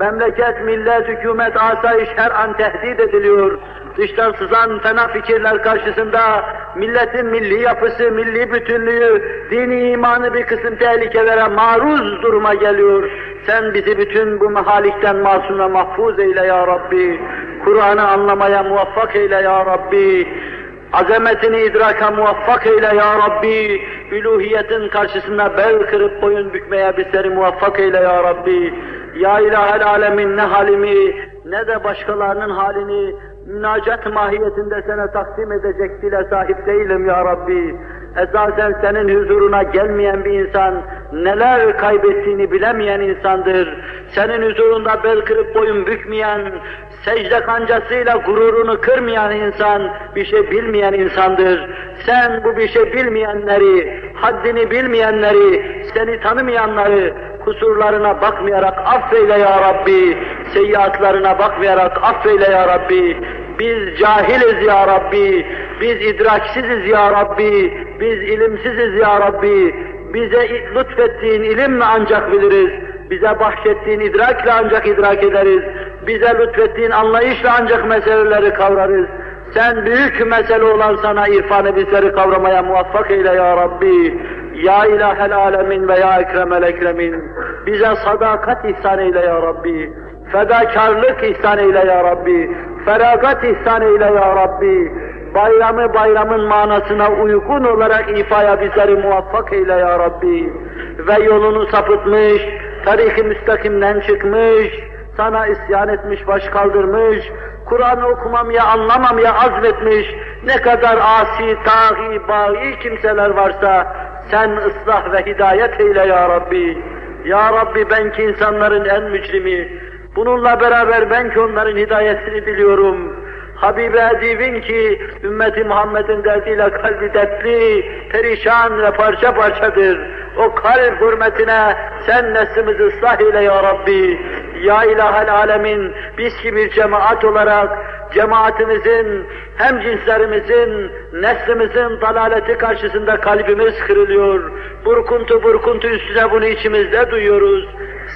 Memleket, millet, hükümet, asayiş her an tehdit ediliyor. Dıştan sızan fena fikirler karşısında milletin milli yapısı, milli bütünlüğü, dini imanı bir kısım tehlikelere maruz duruma geliyor. Sen bizi bütün bu mehalikten masum ve mahfuz eyle ya Rabbi. Kur'an'ı anlamaya muvaffak eyle ya Rabbi. Azametini idraka muvaffak eyle ya Rabbi. Üluhiyetin karşısında bel kırıp boyun bükmeye bizleri muvaffak eyle ya Rabbi. Ya ilahel alemin ne halimi ne de başkalarının halini münacat mahiyetinde sana takdim edecek dile sahip değilim ya Rabbi. Esasen senin huzuruna gelmeyen bir insan neler kaybettiğini bilemeyen insandır. Senin huzurunda bel kırıp boyun bükmeyen, secde kancasıyla gururunu kırmayan insan bir şey bilmeyen insandır. Sen bu bir şey bilmeyenleri, haddini bilmeyenleri, seni tanımayanları, kusurlarına bakmayarak affeyle ya Rabbi, seyyiatlarına bakmayarak affeyle ya Rabbi, biz cahiliz ya Rabbi, biz idraksiziz ya Rabbi, biz ilimsiziz ya Rabbi, bize lütfettiğin ilimle ancak biliriz, bize bahşettiğin idrakle ancak idrak ederiz, bize lütfettiğin anlayışla ancak meseleleri kavrarız. Sen büyük mesele olan sana irfanı bizleri kavramaya muvaffak eyle ya Rabbi. Ya ilahel alemin ve ya ekremel ekremin. Bize sadakat ihsan eyle ya Rabbi. Fedakarlık ihsan eyle ya Rabbi. Feragat ihsan eyle ya Rabbi. Bayramı bayramın manasına uygun olarak ifaya bizleri muvaffak eyle ya Rabbi. Ve yolunu sapıtmış, tarihi müstakimden çıkmış, sana isyan etmiş, baş kaldırmış, Kur'an'ı okumamaya, anlamamaya azmetmiş, ne kadar asi, tahi, bağı kimseler varsa, sen ıslah ve hidayet eyle ya Rabbi. Ya Rabbi ben ki insanların en mücrimi, bununla beraber ben ki onların hidayetini diliyorum. Habibi Edib'in ki ümmeti Muhammed'in derdiyle kalbi dertli, perişan ve parça parçadır. O kalp hürmetine sen neslimizi ıslah eyle ya Rabbi. Ya ilahel alemin biz ki bir cemaat olarak cemaatimizin, hem cinslerimizin, neslimizin dalaleti karşısında kalbimiz kırılıyor. Burkuntu burkuntu üstüne bunu içimizde duyuyoruz.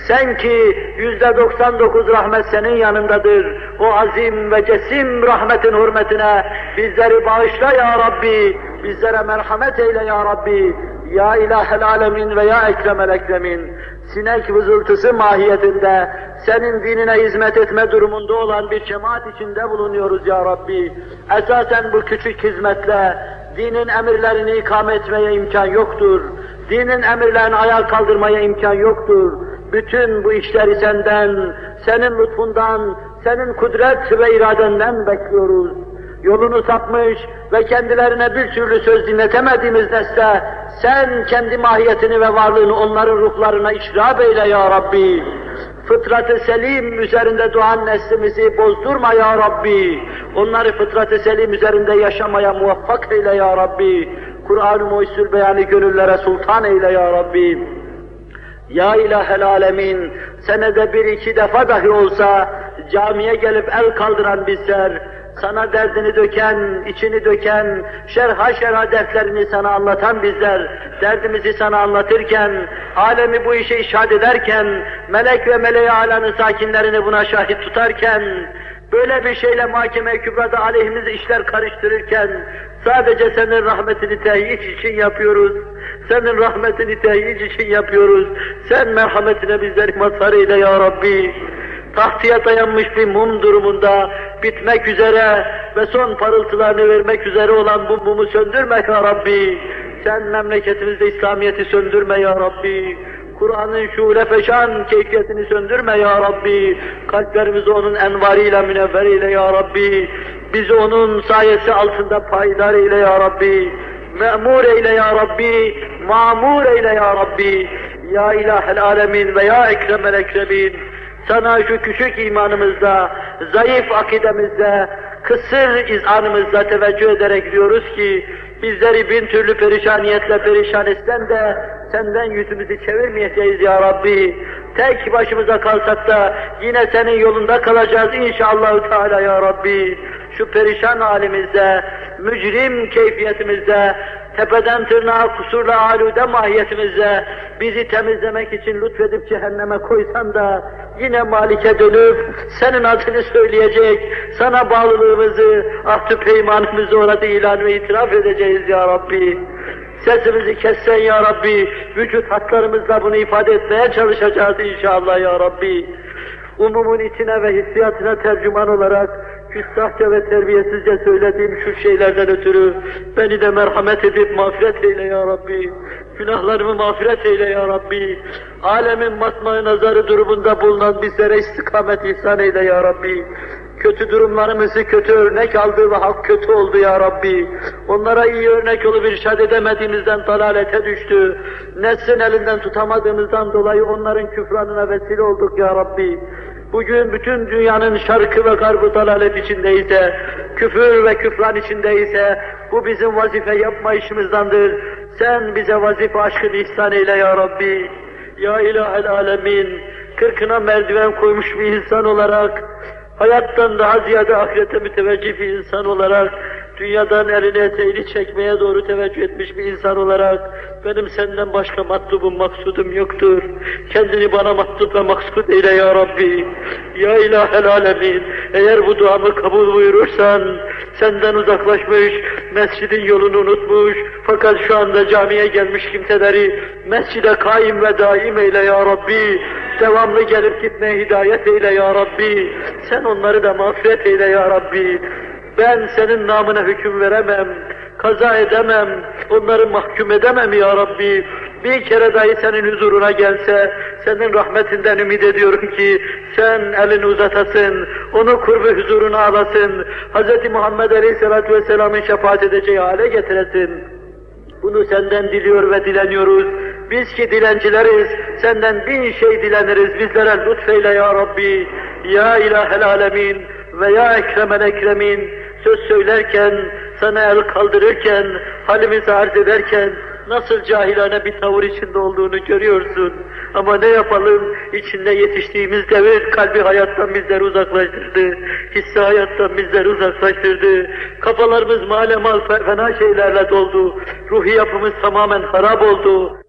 Sen ki yüzde 99 rahmet senin yanındadır. O azim ve cesim rahmetin hürmetine bizleri bağışla ya Rabbi. Bizlere merhamet eyle ya Rabbi. Ya ilahel alemin ve ya ekremel ekremin. Sinek vızıltısı mahiyetinde senin dinine hizmet etme durumunda olan bir cemaat içinde bulunuyoruz ya Rabbi. Esasen bu küçük hizmetle dinin emirlerini ikame etmeye imkan yoktur. Dinin emirlerini ayağa kaldırmaya imkan yoktur. Bütün bu işleri senden, senin lütfundan, senin kudret ve iradenden bekliyoruz. Yolunu sapmış ve kendilerine bir türlü söz dinletemediğimiz nesle sen kendi mahiyetini ve varlığını onların ruhlarına işrab eyle ya Rabbi. Fıtrat-ı selim üzerinde doğan neslimizi bozdurma ya Rabbi. Onları fıtrat-ı selim üzerinde yaşamaya muvaffak eyle ya Rabbi. Kur'an-ı Muhyüzül beyanı gönüllere sultan eyle ya Rabbi. Ya ilahel alemin, senede bir iki defa dahi olsa camiye gelip el kaldıran bizler, sana derdini döken, içini döken, şerha şerha dertlerini sana anlatan bizler, derdimizi sana anlatırken, alemi bu işe işaret ederken, melek ve meleği alanın sakinlerini buna şahit tutarken, böyle bir şeyle mahkeme kübrada aleyhimiz işler karıştırırken, sadece senin rahmetini tehyic için yapıyoruz. Senin rahmetini tehyic için yapıyoruz. Sen merhametine bizleri mazhar eyle ya Rabbi tahtiye dayanmış bir mum durumunda bitmek üzere ve son parıltılarını vermek üzere olan bu mumu söndürme ya Rabbi. Sen memleketimizde İslamiyet'i söndürme ya Rabbi. Kur'an'ın şule feşan keyfiyetini söndürme ya Rabbi. Kalplerimizi onun envarıyla münevver eyle ya Rabbi. Bizi onun sayesi altında payidar eyle ya Rabbi. Me'mur eyle ya Rabbi. Mamur eyle ya Rabbi. Ya ilahel alemin ve ya ekremel ekremin. Sana şu küçük imanımızda, zayıf akidemizde, kısır izanımızda teveccüh ederek diyoruz ki, bizleri bin türlü perişaniyetle perişan etsen de, senden yüzümüzü çevirmeyeceğiz ya Rabbi. Tek başımıza kalsak da yine senin yolunda kalacağız inşallah Teala ya Rabbi. Şu perişan halimizde, mücrim keyfiyetimizde, tepeden tırnağa kusurla alude mahiyetimizde bizi temizlemek için lütfedip cehenneme koysan da yine Malik'e dönüp senin adını söyleyecek, sana bağlılığımızı, ahdü peymanımızı orada ilan ve itiraf edeceğiz ya Rabbi. Sesimizi kessen ya Rabbi, vücut hatlarımızla bunu ifade etmeye çalışacağız inşallah ya Rabbi. Umumun içine ve hissiyatına tercüman olarak küstahça ve terbiyesizce söylediğim şu şeylerden ötürü beni de merhamet edip mağfiret eyle ya Rabbi. Günahlarımı mağfiret eyle ya Rabbi. Alemin matmağı nazarı durumunda bulunan bizlere istikamet ihsan eyle ya Rabbi. Kötü durumlarımızı kötü örnek aldı ve hak kötü oldu ya Rabbi. Onlara iyi örnek olup irşad edemediğimizden dalalete düştü. Neslin elinden tutamadığımızdan dolayı onların küfranına vesile olduk ya Rabbi. Bugün bütün dünyanın şarkı ve garbı dalalet içindeyse, küfür ve küfran içindeyse, bu bizim vazife yapma işimizdendir. Sen bize vazife aşkını ihsan eyle ya Rabbi. Ya ilahel alemin, kırkına merdiven koymuş bir insan olarak, hayattan daha ziyade ahirete müteveccih bir insan olarak, dünyadan elini eteğini çekmeye doğru teveccüh etmiş bir insan olarak, benim senden başka matlubum, maksudum yoktur. Kendini bana matlub ve maksud eyle ya Rabbi. Ya ilahel alemin, eğer bu duamı kabul buyurursan, senden uzaklaşmış, mescidin yolunu unutmuş, fakat şu anda camiye gelmiş kimseleri mescide kaim ve daim eyle ya Rabbi. Devamlı gelip gitmeye hidayet eyle ya Rabbi. Sen onları da mağfiret eyle ya Rabbi. Ben senin namına hüküm veremem, kaza edemem, onları mahkum edemem ya Rabbi. Bir kere dahi senin huzuruna gelse, senin rahmetinden ümit ediyorum ki sen elini uzatasın, onu kurbu huzuruna alasın, Hz. Muhammed Aleyhisselatü Vesselam'ın şefaat edeceği hale getiresin. Bunu senden diliyor ve dileniyoruz. Biz ki dilencileriz, senden bin şey dileniriz, bizlere lütfeyle ya Rabbi. Ya ilahel alemin ve ya ekremel ekremin, söz söylerken, sana el kaldırırken, halimizi arz ederken, nasıl cahilane bir tavır içinde olduğunu görüyorsun. Ama ne yapalım, içinde yetiştiğimiz devir kalbi hayattan bizleri uzaklaştırdı, hissi hayattan bizleri uzaklaştırdı, kafalarımız malemal fena şeylerle doldu, ruhi yapımız tamamen harap oldu.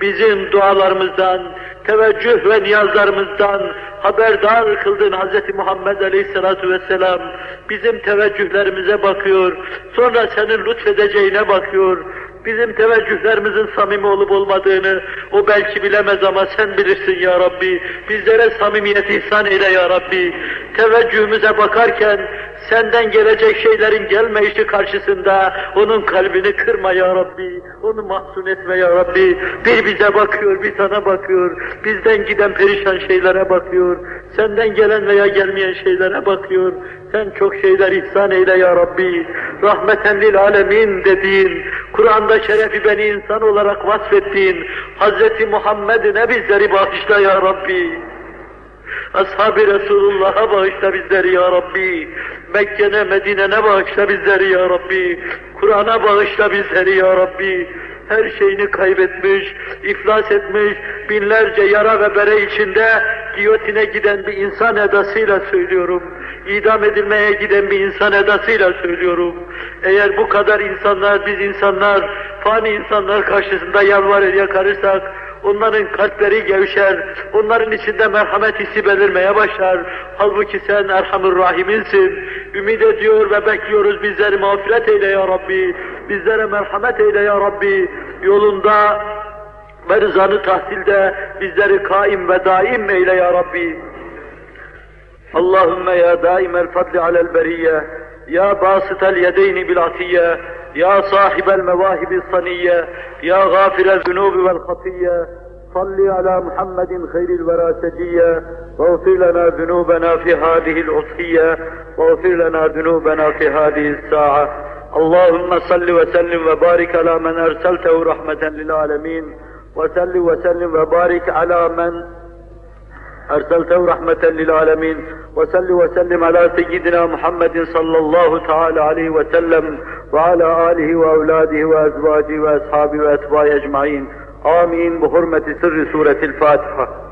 Bizim dualarımızdan, teveccüh ve niyazlarımızdan haberdar kıldın Hz. Muhammed Aleyhisselatü Vesselam bizim teveccühlerimize bakıyor, sonra senin lütfedeceğine bakıyor, bizim teveccühlerimizin samimi olup olmadığını o belki bilemez ama sen bilirsin ya Rabbi. Bizlere samimiyet ihsan eyle ya Rabbi. Teveccühümüze bakarken Senden gelecek şeylerin gelmeyişi karşısında onun kalbini kırma ya Rabbi. Onu mahzun etme ya Rabbi. Bir bize bakıyor, bir sana bakıyor. Bizden giden perişan şeylere bakıyor. Senden gelen veya gelmeyen şeylere bakıyor. Sen çok şeyler ihsan eyle ya Rabbi. Rahmeten lil alemin dediğin, Kur'an'da şerefi beni insan olarak vasfettiğin Hz. Muhammed'ine bizleri bağışla ya Rabbi. Ashab-ı Resulullah'a bağışla bizleri ya Rabbi. Mekke'ne, Medine'ne bağışla bizleri ya Rabbi. Kur'an'a bağışla bizleri ya Rabbi. Her şeyini kaybetmiş, iflas etmiş, binlerce yara ve bere içinde giyotine giden bir insan edasıyla söylüyorum. İdam edilmeye giden bir insan edasıyla söylüyorum. Eğer bu kadar insanlar, biz insanlar, fani insanlar karşısında yalvar yakarırsak, onların kalpleri gevşer, onların içinde merhamet hissi belirmeye başlar. Halbuki sen Erhamur Rahim'insin. Ümit ediyor ve bekliyoruz bizleri mağfiret eyle ya Rabbi. Bizlere merhamet eyle ya Rabbi. Yolunda ve rızanı tahsilde bizleri kaim ve daim eyle ya Rabbi. Allahümme ya daimel fadli alel beriyye, ya basitel yedeyni bil atiyye, يا صاحب المواهب الصنية يا غافر الذنوب والخطية صل على محمد خير الورى سجية واغفر لنا ذنوبنا في هذه الأضحية واغفر لنا ذنوبنا في هذه الساعة. اللهم صل وسلم وبارك على من أرسلته رحمة للعالمين وسل وسلم وبارك على من أرسلته رحمة للعالمين. وسل وسلم على سيدنا محمد صلى الله تعالى عليه وسلم وعلى آله وأولاده وأزواجه وأصحابه وأتباعه أجمعين. آمين. بحرمة سر سورة الفاتحة.